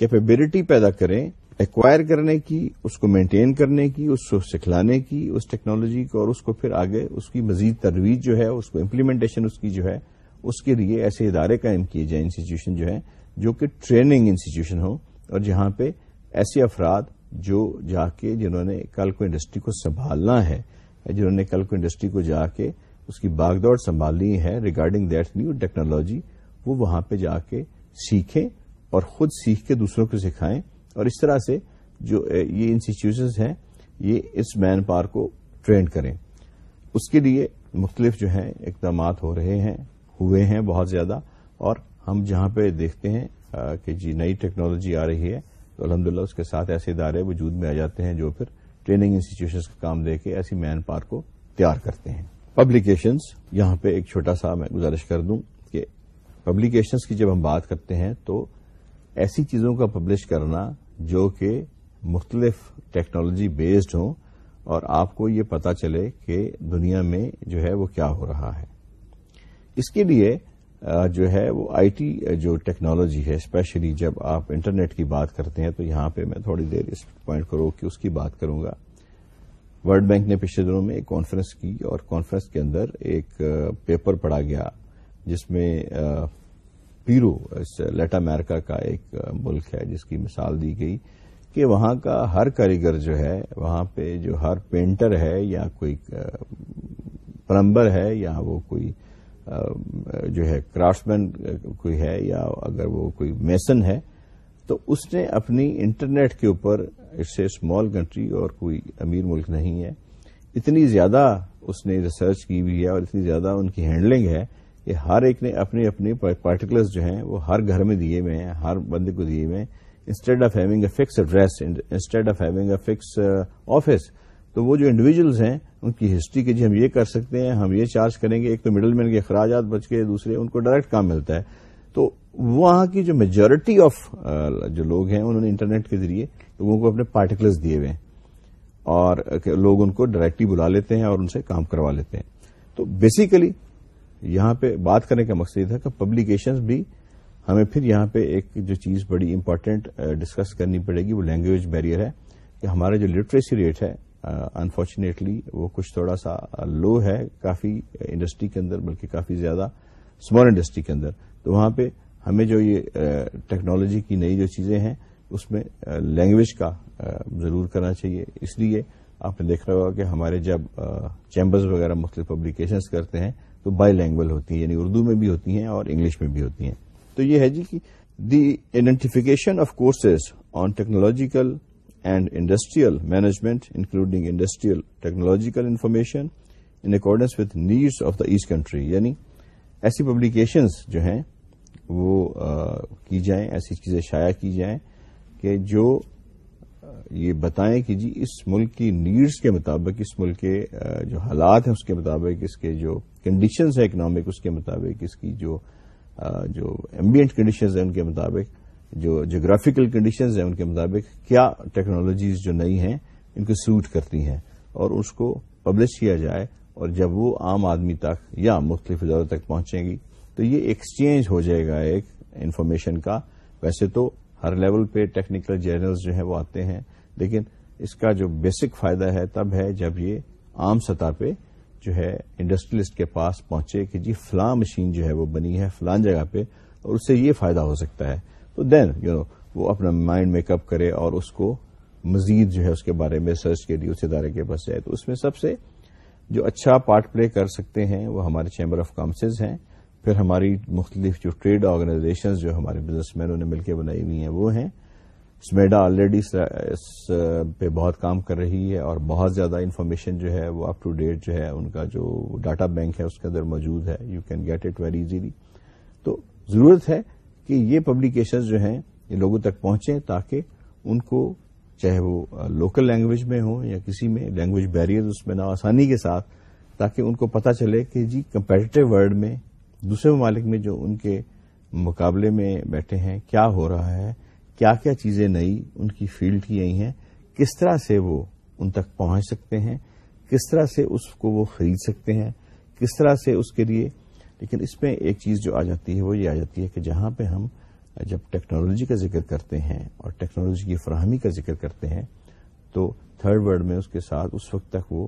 A: کیپبلٹی پیدا کریں ایکوائر کرنے کی، اس کو مینٹین کرنے کی، اس کو سکھلانے کی، اس ٹیکنالوجی کو اور اس کو پھر آگے اس کی مزید ترویج جو ہے، اس کو امپلیمنٹیشن اس کی جو ہے، اس کے لیے ایسے ادارے قائم کیے جائیں انسٹیٹیوشن جو ہے جو کہ ٹریننگ انسٹیٹیوشن ہو اور جہاں پہ ایسے افراد جو جا کے جنہوں نے کل کو انڈسٹری کو سنبھالنا ہے، جنہوں نے کل کو انڈسٹری کو جا کے اس کی باغ دوڑ سنبھالنی ہے ریگارڈنگ دیٹ نیو ٹیکنالوجی وہ وہاں پہ جا کے سیکھیں اور خود سیکھ کے دوسروں کو سکھائیں۔ اور اس طرح سے جو یہ انسٹیٹیوشنز ہیں، یہ اس مین پاور کو ٹرینڈ کریں۔ اس کے لیے مختلف جو ہیں اقدامات ہو رہے ہیں، ہوئے ہیں بہت زیادہ اور ہم جہاں پہ دیکھتے ہیں کہ جی نئی ٹیکنالوجی آ رہی ہے، تو الحمد اس کے ساتھ ایسے ادارے وجود میں آ جاتے ہیں جو پھر ٹریننگ انسٹیٹیوشنز کا کام دے کے ایسی مین پاور کو تیار کرتے ہیں۔ پبلیکیشنز، یہاں پہ ایک چھوٹا سا میں گزارش کر دوں کہ پبلیکیشنز کی جب ہم بات کرتے ہیں، تو ایسی چیزوں کا پبلش کرنا جو کہ مختلف ٹیکنالوجی بیسڈ ہوں اور آپ کو یہ پتا چلے کہ دنیا میں جو ہے وہ کیا ہو رہا ہے۔ اس کے لیے جو ہے وہ آئی ٹی جو ٹیکنالوجی ہے، اسپیشلی جب آپ انٹرنیٹ کی بات کرتے ہیں تو یہاں پہ میں تھوڑی دیر اس پوائنٹ کرو کہ اس کی بات کروں گا۔ ورلڈ بینک نے پچھلے دنوں میں ایک کانفرنس کی اور کانفرنس کے اندر ایک پیپر پڑھا گیا جس میں پیرو لیٹا امیرکا کا ایک ملک ہے جس کی مثال دی گئی کہ وہاں کا ہر کاریگر جو ہے، وہاں پہ جو ہر پینٹر ہے یا کوئی پلمبر ہے یا وہ کوئی جو ہے کرافٹ مین کوئی ہے یا اگر وہ کوئی میسن ہے، تو اس نے اپنی انٹرنیٹ کے اوپر، اس سے اسمال کنٹری اور کوئی امیر ملک نہیں ہے، اتنی زیادہ اس نے ریسرچ کی ہوئی ہے اور اتنی زیادہ ان کی ہینڈلنگ ہے کہ ہر ایک نے اپنے اپنے پارٹیکولرز جو ہیں وہ ہر گھر میں دیے ہوئے ہیں، ہر بندے کو دیے ہوئے ہیں، instead of having a fix address, instead of having a fix office تو وہ جو انڈیویجلز ہیں، ان کی ہسٹری کے جی ہم یہ کر سکتے ہیں، ہم یہ چارج کریں گے، ایک تو مڈل مین کے اخراجات بچ کے، دوسرے ان کو ڈائریکٹ کام ملتا ہے۔ تو وہاں کی جو میجورٹی آف جو لوگ ہیں، انہوں نے انٹرنیٹ کے ذریعے لوگوں کو اپنے پارٹیکولرز دیے ہوئے ہیں۔ اور لوگ ان کو ڈائریکٹلی بلا لیتے ہیں اور ان سے کام کروا لیتے ہیں۔ تو بیسیکلی یہاں پہ بات کرنے کا مقصد یہ تھا کہ پبلیکیشنز بھی ہمیں پھر یہاں پہ ایک جو چیز بڑی امپورٹنٹ ڈسکس کرنی پڑے گی، وہ لینگویج بیریئر ہے کہ ہمارا جو لٹریسی ریٹ ہے انفارچونیٹلی وہ کچھ تھوڑا سا لو ہے، کافی انڈسٹری کے اندر بلکہ کافی زیادہ اسمال انڈسٹری کے اندر۔ تو وہاں پہ ہمیں جو یہ ٹیکنالوجی کی نئی جو چیزیں ہیں، اس میں لینگویج کا ضرور کرنا چاہیے۔ اس لیے آپ نے دیکھا ہوگا کہ ہمارے جب چیمبرز وغیرہ مختلف پبلیکیشنز کرتے ہیں، تو بائی لینگویج ہوتی ہیں یعنی اردو میں بھی ہوتی ہیں اور انگلش میں بھی ہوتی ہیں۔ تو یہ ہے جی کہ the identification of courses on technological and industrial management including industrial technological information in accordance with needs of the east country یعنی ایسی پبلیکیشنز جو ہیں، وہ کی جائیں، ایسی چیزیں شائع کی جائیں کہ جو یہ بتائیں کہ جی اس ملک کی نیڈز کے مطابق، اس ملک کے جو حالات ہیں اس کے مطابق، اس کے جو کنڈیشنز ہیں اکنامک اس کے مطابق، اس کی جو جو ایمبینٹ کنڈیشنز ہیں ان کے مطابق جو جغرافیکل کنڈیشنز ہیں ان کے مطابق کیا ٹیکنالوجیز جو نئی ہیں ان کو سوٹ کرتی ہیں اور اس کو پبلش کیا جائے اور جب وہ عام آدمی تک یا مختلف اداروں تک پہنچیں گی، تو یہ ایکسچینج ہو جائے گا ایک انفارمیشن کا۔ ویسے تو ہر لیول پہ ٹیکنیکل جرنلز جو ہے وہ آتے ہیں، لیکن اس کا جو بیسک فائدہ ہے تب ہے جب یہ عام سطح پہ جو ہے انڈسٹریلسٹ کے پاس پہنچے کہ جی فلاں مشین جو ہے وہ بنی ہے فلاں جگہ پہ اور اس سے یہ فائدہ ہو سکتا ہے۔ تو دین یو نو وہ اپنا مائنڈ میک اپ کرے اور اس کو مزید جو ہے اس کے بارے میں سرچ کے لیے اس ادارے کے پاس جائے۔ تو اس میں سب سے جو اچھا پارٹ پلے کر سکتے ہیں وہ ہمارے چیمبر آف کامسز ہیں۔ پھر ہماری مختلف جو ٹریڈ آرگنائزیشنز جو ہمارے بزنس مینوں نے مل کے بنائی ہوئی ہیں وہ ہیں۔ اسمیڈا آلریڈی اس پہ بہت کام کر رہی ہے اور بہت زیادہ انفارمیشن جو ہے وہ اپ ٹو ڈیٹ جو ہے ان کا جو ڈاٹا بینک ہے اس کے اندر موجود ہے۔ You can get it very easily تو ضرورت ہے کہ یہ پبلیکیشنز جو ہیں، یہ لوگوں تک پہنچیں تاکہ ان کو چاہے وہ لوکل لینگویج میں ہوں یا کسی میں لینگویج بیریئر اس میں نہ آسانی کے ساتھ، تاکہ ان کو پتا چلے کہ جی کمپیٹیو ورلڈ میں، دوسرے ممالک میں جو ان کے مقابلے میں بیٹھے ہیں، کیا ہو رہا ہے، کیا کیا چیزیں نئی ان کی فیلڈ کی گئی ہیں، کس طرح سے وہ ان تک پہنچ سکتے ہیں، کس طرح سے اس کو وہ خرید سکتے ہیں، کس طرح سے اس کے لیے لیکن اس میں ایک چیز جو آ جاتی ہے، وہ یہ آ جاتی ہے کہ جہاں پہ ہم جب ٹیکنالوجی کا ذکر کرتے ہیں اور ٹیکنالوجی کی فراہمی کا ذکر کرتے ہیں، تو تھرڈ ورلڈ میں اس کے ساتھ اس وقت تک وہ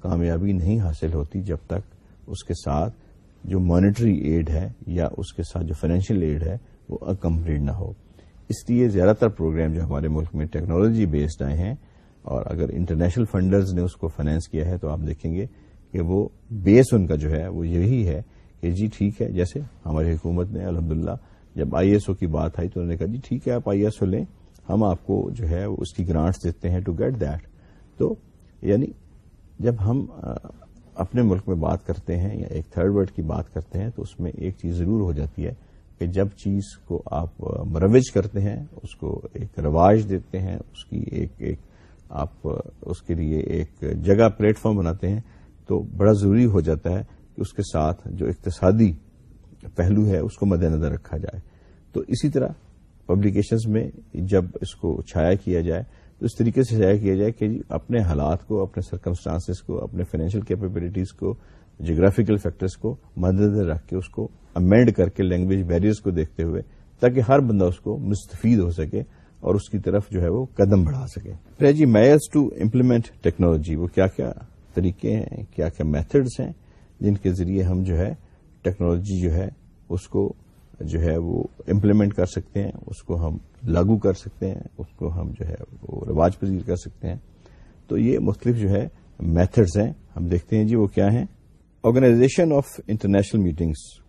A: کامیابی نہیں حاصل ہوتی جب تک اس کے ساتھ جو مانیٹری ایڈ ہے یا اس کے ساتھ جو فائنینشیل ایڈ ہے، وہ اکمپلیٹ نہ ہو۔ اس لیے زیادہ تر پروگرام جو ہمارے ملک میں ٹیکنالوجی بیسڈ آئے ہیں، اور اگر انٹرنیشنل فنڈرز نے اس کو فائنینس کیا ہے تو آپ دیکھیں گے کہ وہ بیس ان کا جو ہے، وہ یہی ہے کہ جی ٹھیک ہے، جیسے ہماری حکومت نے الحمدللہ جب آئی ایس او کی بات آئی تو انہوں نے کہا جی ٹھیک ہے، آپ آئی ایس او لیں، ہم آپ کو جو ہے اس کی گرانٹس دیتے ہیں ٹو گیٹ دیٹ تو یعنی جب ہم اپنے ملک میں بات کرتے ہیں یا ایک تھرڈ ورڈ کی بات کرتے ہیں تو اس میں ایک چیز ضرور ہو جاتی ہے کہ جب چیز کو آپ مروج کرتے ہیں، اس کو ایک رواج دیتے ہیں، اس کی ایک ایک آپ اس کے لیے ایک جگہ پلیٹ فارم بناتے ہیں تو بڑا ضروری ہو جاتا ہے کہ اس کے ساتھ جو اقتصادی پہلو ہے، اس کو مد نظر رکھا جائے۔ تو اسی طرح پبلیکیشنز میں جب اس کو چھایا کیا جائے، تو اس طریقے سے چھایا کیا جائے کہ جی، اپنے حالات کو، اپنے سرکمسٹانسز کو، اپنے فائنینشیل کیپیبلٹیز کو جغرافیکل فیکٹرز کو مد نظر رکھ کے اس کو امینڈ کر کے لینگویج بیریئرز کو دیکھتے ہوئے، تاکہ ہر بندہ اس کو مستفید ہو سکے اور اس کی طرف جو ہے وہ قدم بڑھا سکے۔ جی میئرز ٹو امپلیمنٹ ٹیکنالوجی، وہ کیا کیا طریقے ہیں؟ کیا کیا میتھڈز ہیں؟ جن کے ذریعے ہم جو ہے ٹیکنالوجی جو ہے اس کو جو ہے وہ امپلیمنٹ کر سکتے ہیں، اس کو ہم لاگو کر سکتے ہیں، اس کو ہم جو ہے وہ رواج پذیر کر سکتے ہیں۔ تو یہ مختلف جو ہے میتھڈز ہیں۔ ہم دیکھتے ہیں جی وہ کیا ہیں۔ آرگنائزیشن آف انٹرنیشنل میٹنگز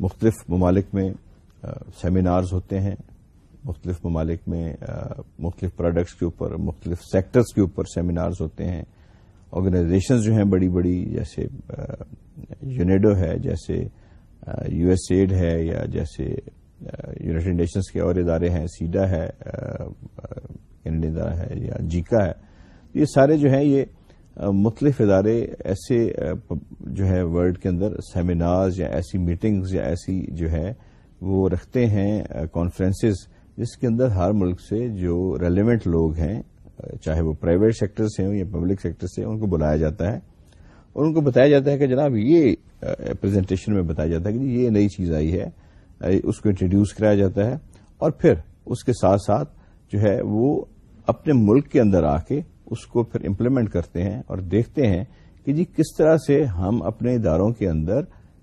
A: مختلف ممالک میں سیمینارز ہوتے ہیں۔ مختلف ممالک میں مختلف پروڈکٹس کے اوپر، مختلف سیکٹرز کے اوپر سیمینارز ہوتے ہیں۔ آرگنائزیشنز جو ہیں بڑی بڑی، جیسے یونیڈو ہے، جیسے یو ایس ایڈ ہے یا جیسے یونائٹڈ نیشنز کے اور ادارے ہیں، سیڈا ہے کینیڈا ادارہ ہے یا جیکا ہے۔ یہ سارے جو ہیں، یہ مختلف ادارے ایسے جو ہے، ورلڈ کے اندر سیمینارز یا ایسی میٹنگز یا ایسی جو ہے، وہ رکھتے ہیں کانفرنسز جس کے اندر ہر ملک سے جو ریلیونٹ لوگ ہیں چاہے وہ پرائیویٹ سیکٹر سے ہوں یا پبلک سیکٹر سے، ان کو بلایا جاتا ہے۔ اور ان کو بتایا جاتا ہے کہ جناب یہ پریزنٹیشن میں بتایا جاتا ہے کہ جی، یہ نئی چیز آئی ہے اس کو انٹروڈیوس کرایا جاتا ہے۔ اور پھر اس کے ساتھ ساتھ جو ہے وہ اپنے ملک کے اندر آ کے اس کو پھر امپلیمنٹ کرتے ہیں اور دیکھتے ہیں کہ جی کس طرح سے ہم اپنے اداروں کے اندر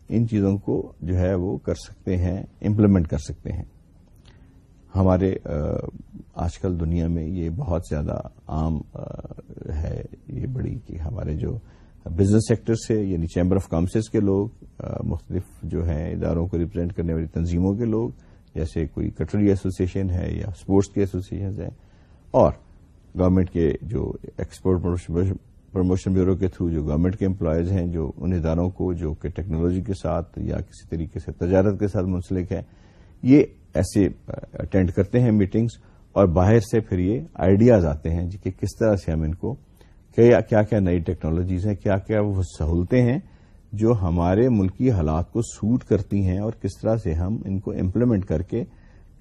A: ان چیزوں کو جو ہے وہ کر سکتے ہیں امپلیمنٹ کر سکتے ہیں۔ ہمارے آج کل دنیا میں یہ بہت زیادہ عام ہے، یہ بڑی کہ ہمارے جو بزنس سیکٹر سے یعنی چیمبر آف کامسز کے لوگ مختلف جو ہیں اداروں کو ریپرزینٹ کرنے والی تنظیموں کے لوگ، جیسے کوئی کٹری ایسوسیشن ہے یا اسپورٹس کی ایسوسیشن ہے اور گورنمنٹ کے جو ایکسپورٹ پروموشن بیورو کے تھرو جو گورنمنٹ کے امپلائیز ہیں، جو ان اداروں کو، جو کہ ٹیکنالوجی کے ساتھ یا کسی طریقے سے تجارت کے ساتھ منسلک ہے یہ ایسے اٹینڈ کرتے ہیں میٹنگز اور باہر سے پھر یہ آئیڈیاز آتے ہیں جی کہ کس طرح سے ہم ان کو کیا کیا نئی ٹیکنالوجیز ہیں، کیا کیا وہ سہولتیں ہیں جو ہمارے ملکی حالات کو سوٹ کرتی ہیں اور کس طرح سے ہم ان کو امپلیمنٹ کر کے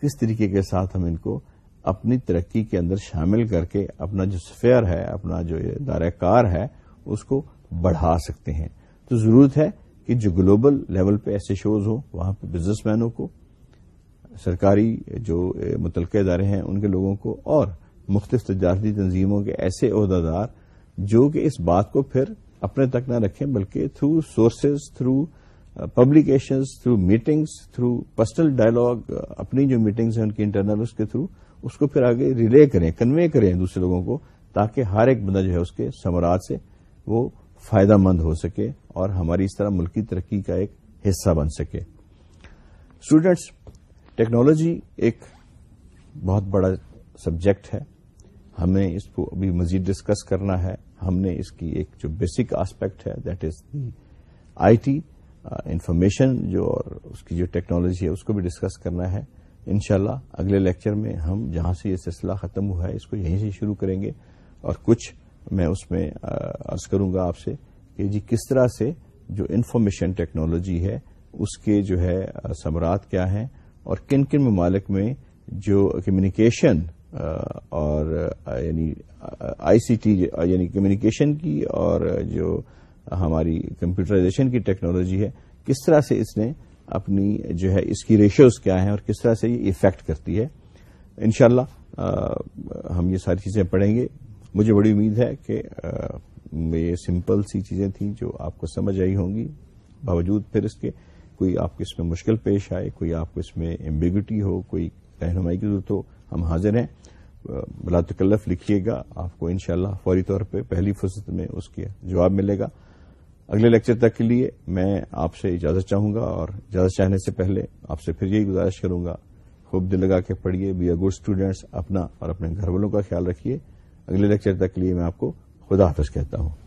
A: کس طریقے کے ساتھ ہم ان کو اپنی ترقی کے اندر شامل کر کے اپنا جو سفیر ہے، اپنا جو دائرہ کار ہے، اس کو بڑھا سکتے ہیں۔ تو ضرورت ہے کہ جو گلوبل لیول پہ ایسے شوز ہوں، وہاں پہ بزنس مینوں کو سرکاری جو متعلقہ ادارے ہیں ان کے لوگوں کو اور مختلف تجارتی تنظیموں کے ایسے عہدیدار جو کہ اس بات کو پھر اپنے تک نہ رکھیں بلکہ through sources through publications through meetings through personal dialogue اپنی جو میٹنگز ہیں ان کی انٹرنل اس کے تھرو اس کو پھر آگے ریلے کریں کنوے کریں دوسرے لوگوں کو تاکہ ہر ایک بندہ جو ہے اس کے ثمرات سے وہ فائدہ مند ہو سکے اور ہماری اس طرح ملکی ترقی کا ایک حصہ بن سکے۔ اسٹوڈینٹس ٹیکنالوجی ایک بہت بڑا سبجیکٹ ہے۔ ہمیں اس کو ابھی مزید ڈسکس کرنا ہے۔ ہم نے اس کی ایک جو بیسک آسپیکٹ ہے that is the I T information جو اور اس کی جو ٹیکنالوجی ہے، اس کو بھی ڈسکس کرنا ہے۔ انشاءاللہ اگلے لیکچر میں ہم جہاں سے یہ سلسلہ ختم ہوا ہے، اس کو یہیں سے شروع کریں گے۔ اور کچھ میں اس میں عرض کروں گا آپ سے کہ جی کس طرح سے جو انفارمیشن ٹیکنالوجی ہے، اس کے جو ہے ثمرات کیا ہیں۔ اور کن کن ممالک میں جو کمیونیکیشن اور یعنی آئی سی ٹی یعنی کمیونیکیشن کی اور جو ہماری کمپیوٹرائزیشن کی ٹیکنالوجی ہے، کس طرح سے اس نے اپنی جو ہے اس کی ریشوز کیا ہیں اور کس طرح سے یہ افیکٹ کرتی ہے؟ انشاءاللہ ہم یہ ساری چیزیں پڑھیں گے۔ مجھے بڑی امید ہے کہ یہ سمپل سی چیزیں تھیں جو آپ کو سمجھ آئی ہوں گی۔ باوجود پھر اس کے کوئی آپ کو اس میں مشکل پیش آئے، کوئی آپ کو اس میں ایمبیگٹی ہو، کوئی رہنمائی کی ضرورت ہو، ہم حاضر ہیں۔ بلا تکلف لکھیے گا، آپ کو انشاءاللہ فوری طور پہ پہلی فرصت میں اس کے جواب ملے گا۔ اگلے لیکچر تک کے لیے میں آپ سے اجازت چاہوں گا اور اجازت چاہنے سے پہلے آپ سے پھر یہی گزارش کروں گا، خوب دل لگا کے پڑھیے بی اے گڈ اسٹوڈینٹس اپنا اور اپنے گھر والوں کا خیال رکھیے۔ اگلے لیکچر تک کے لیے میں آپ کو خدا حافظ کہتا ہوں۔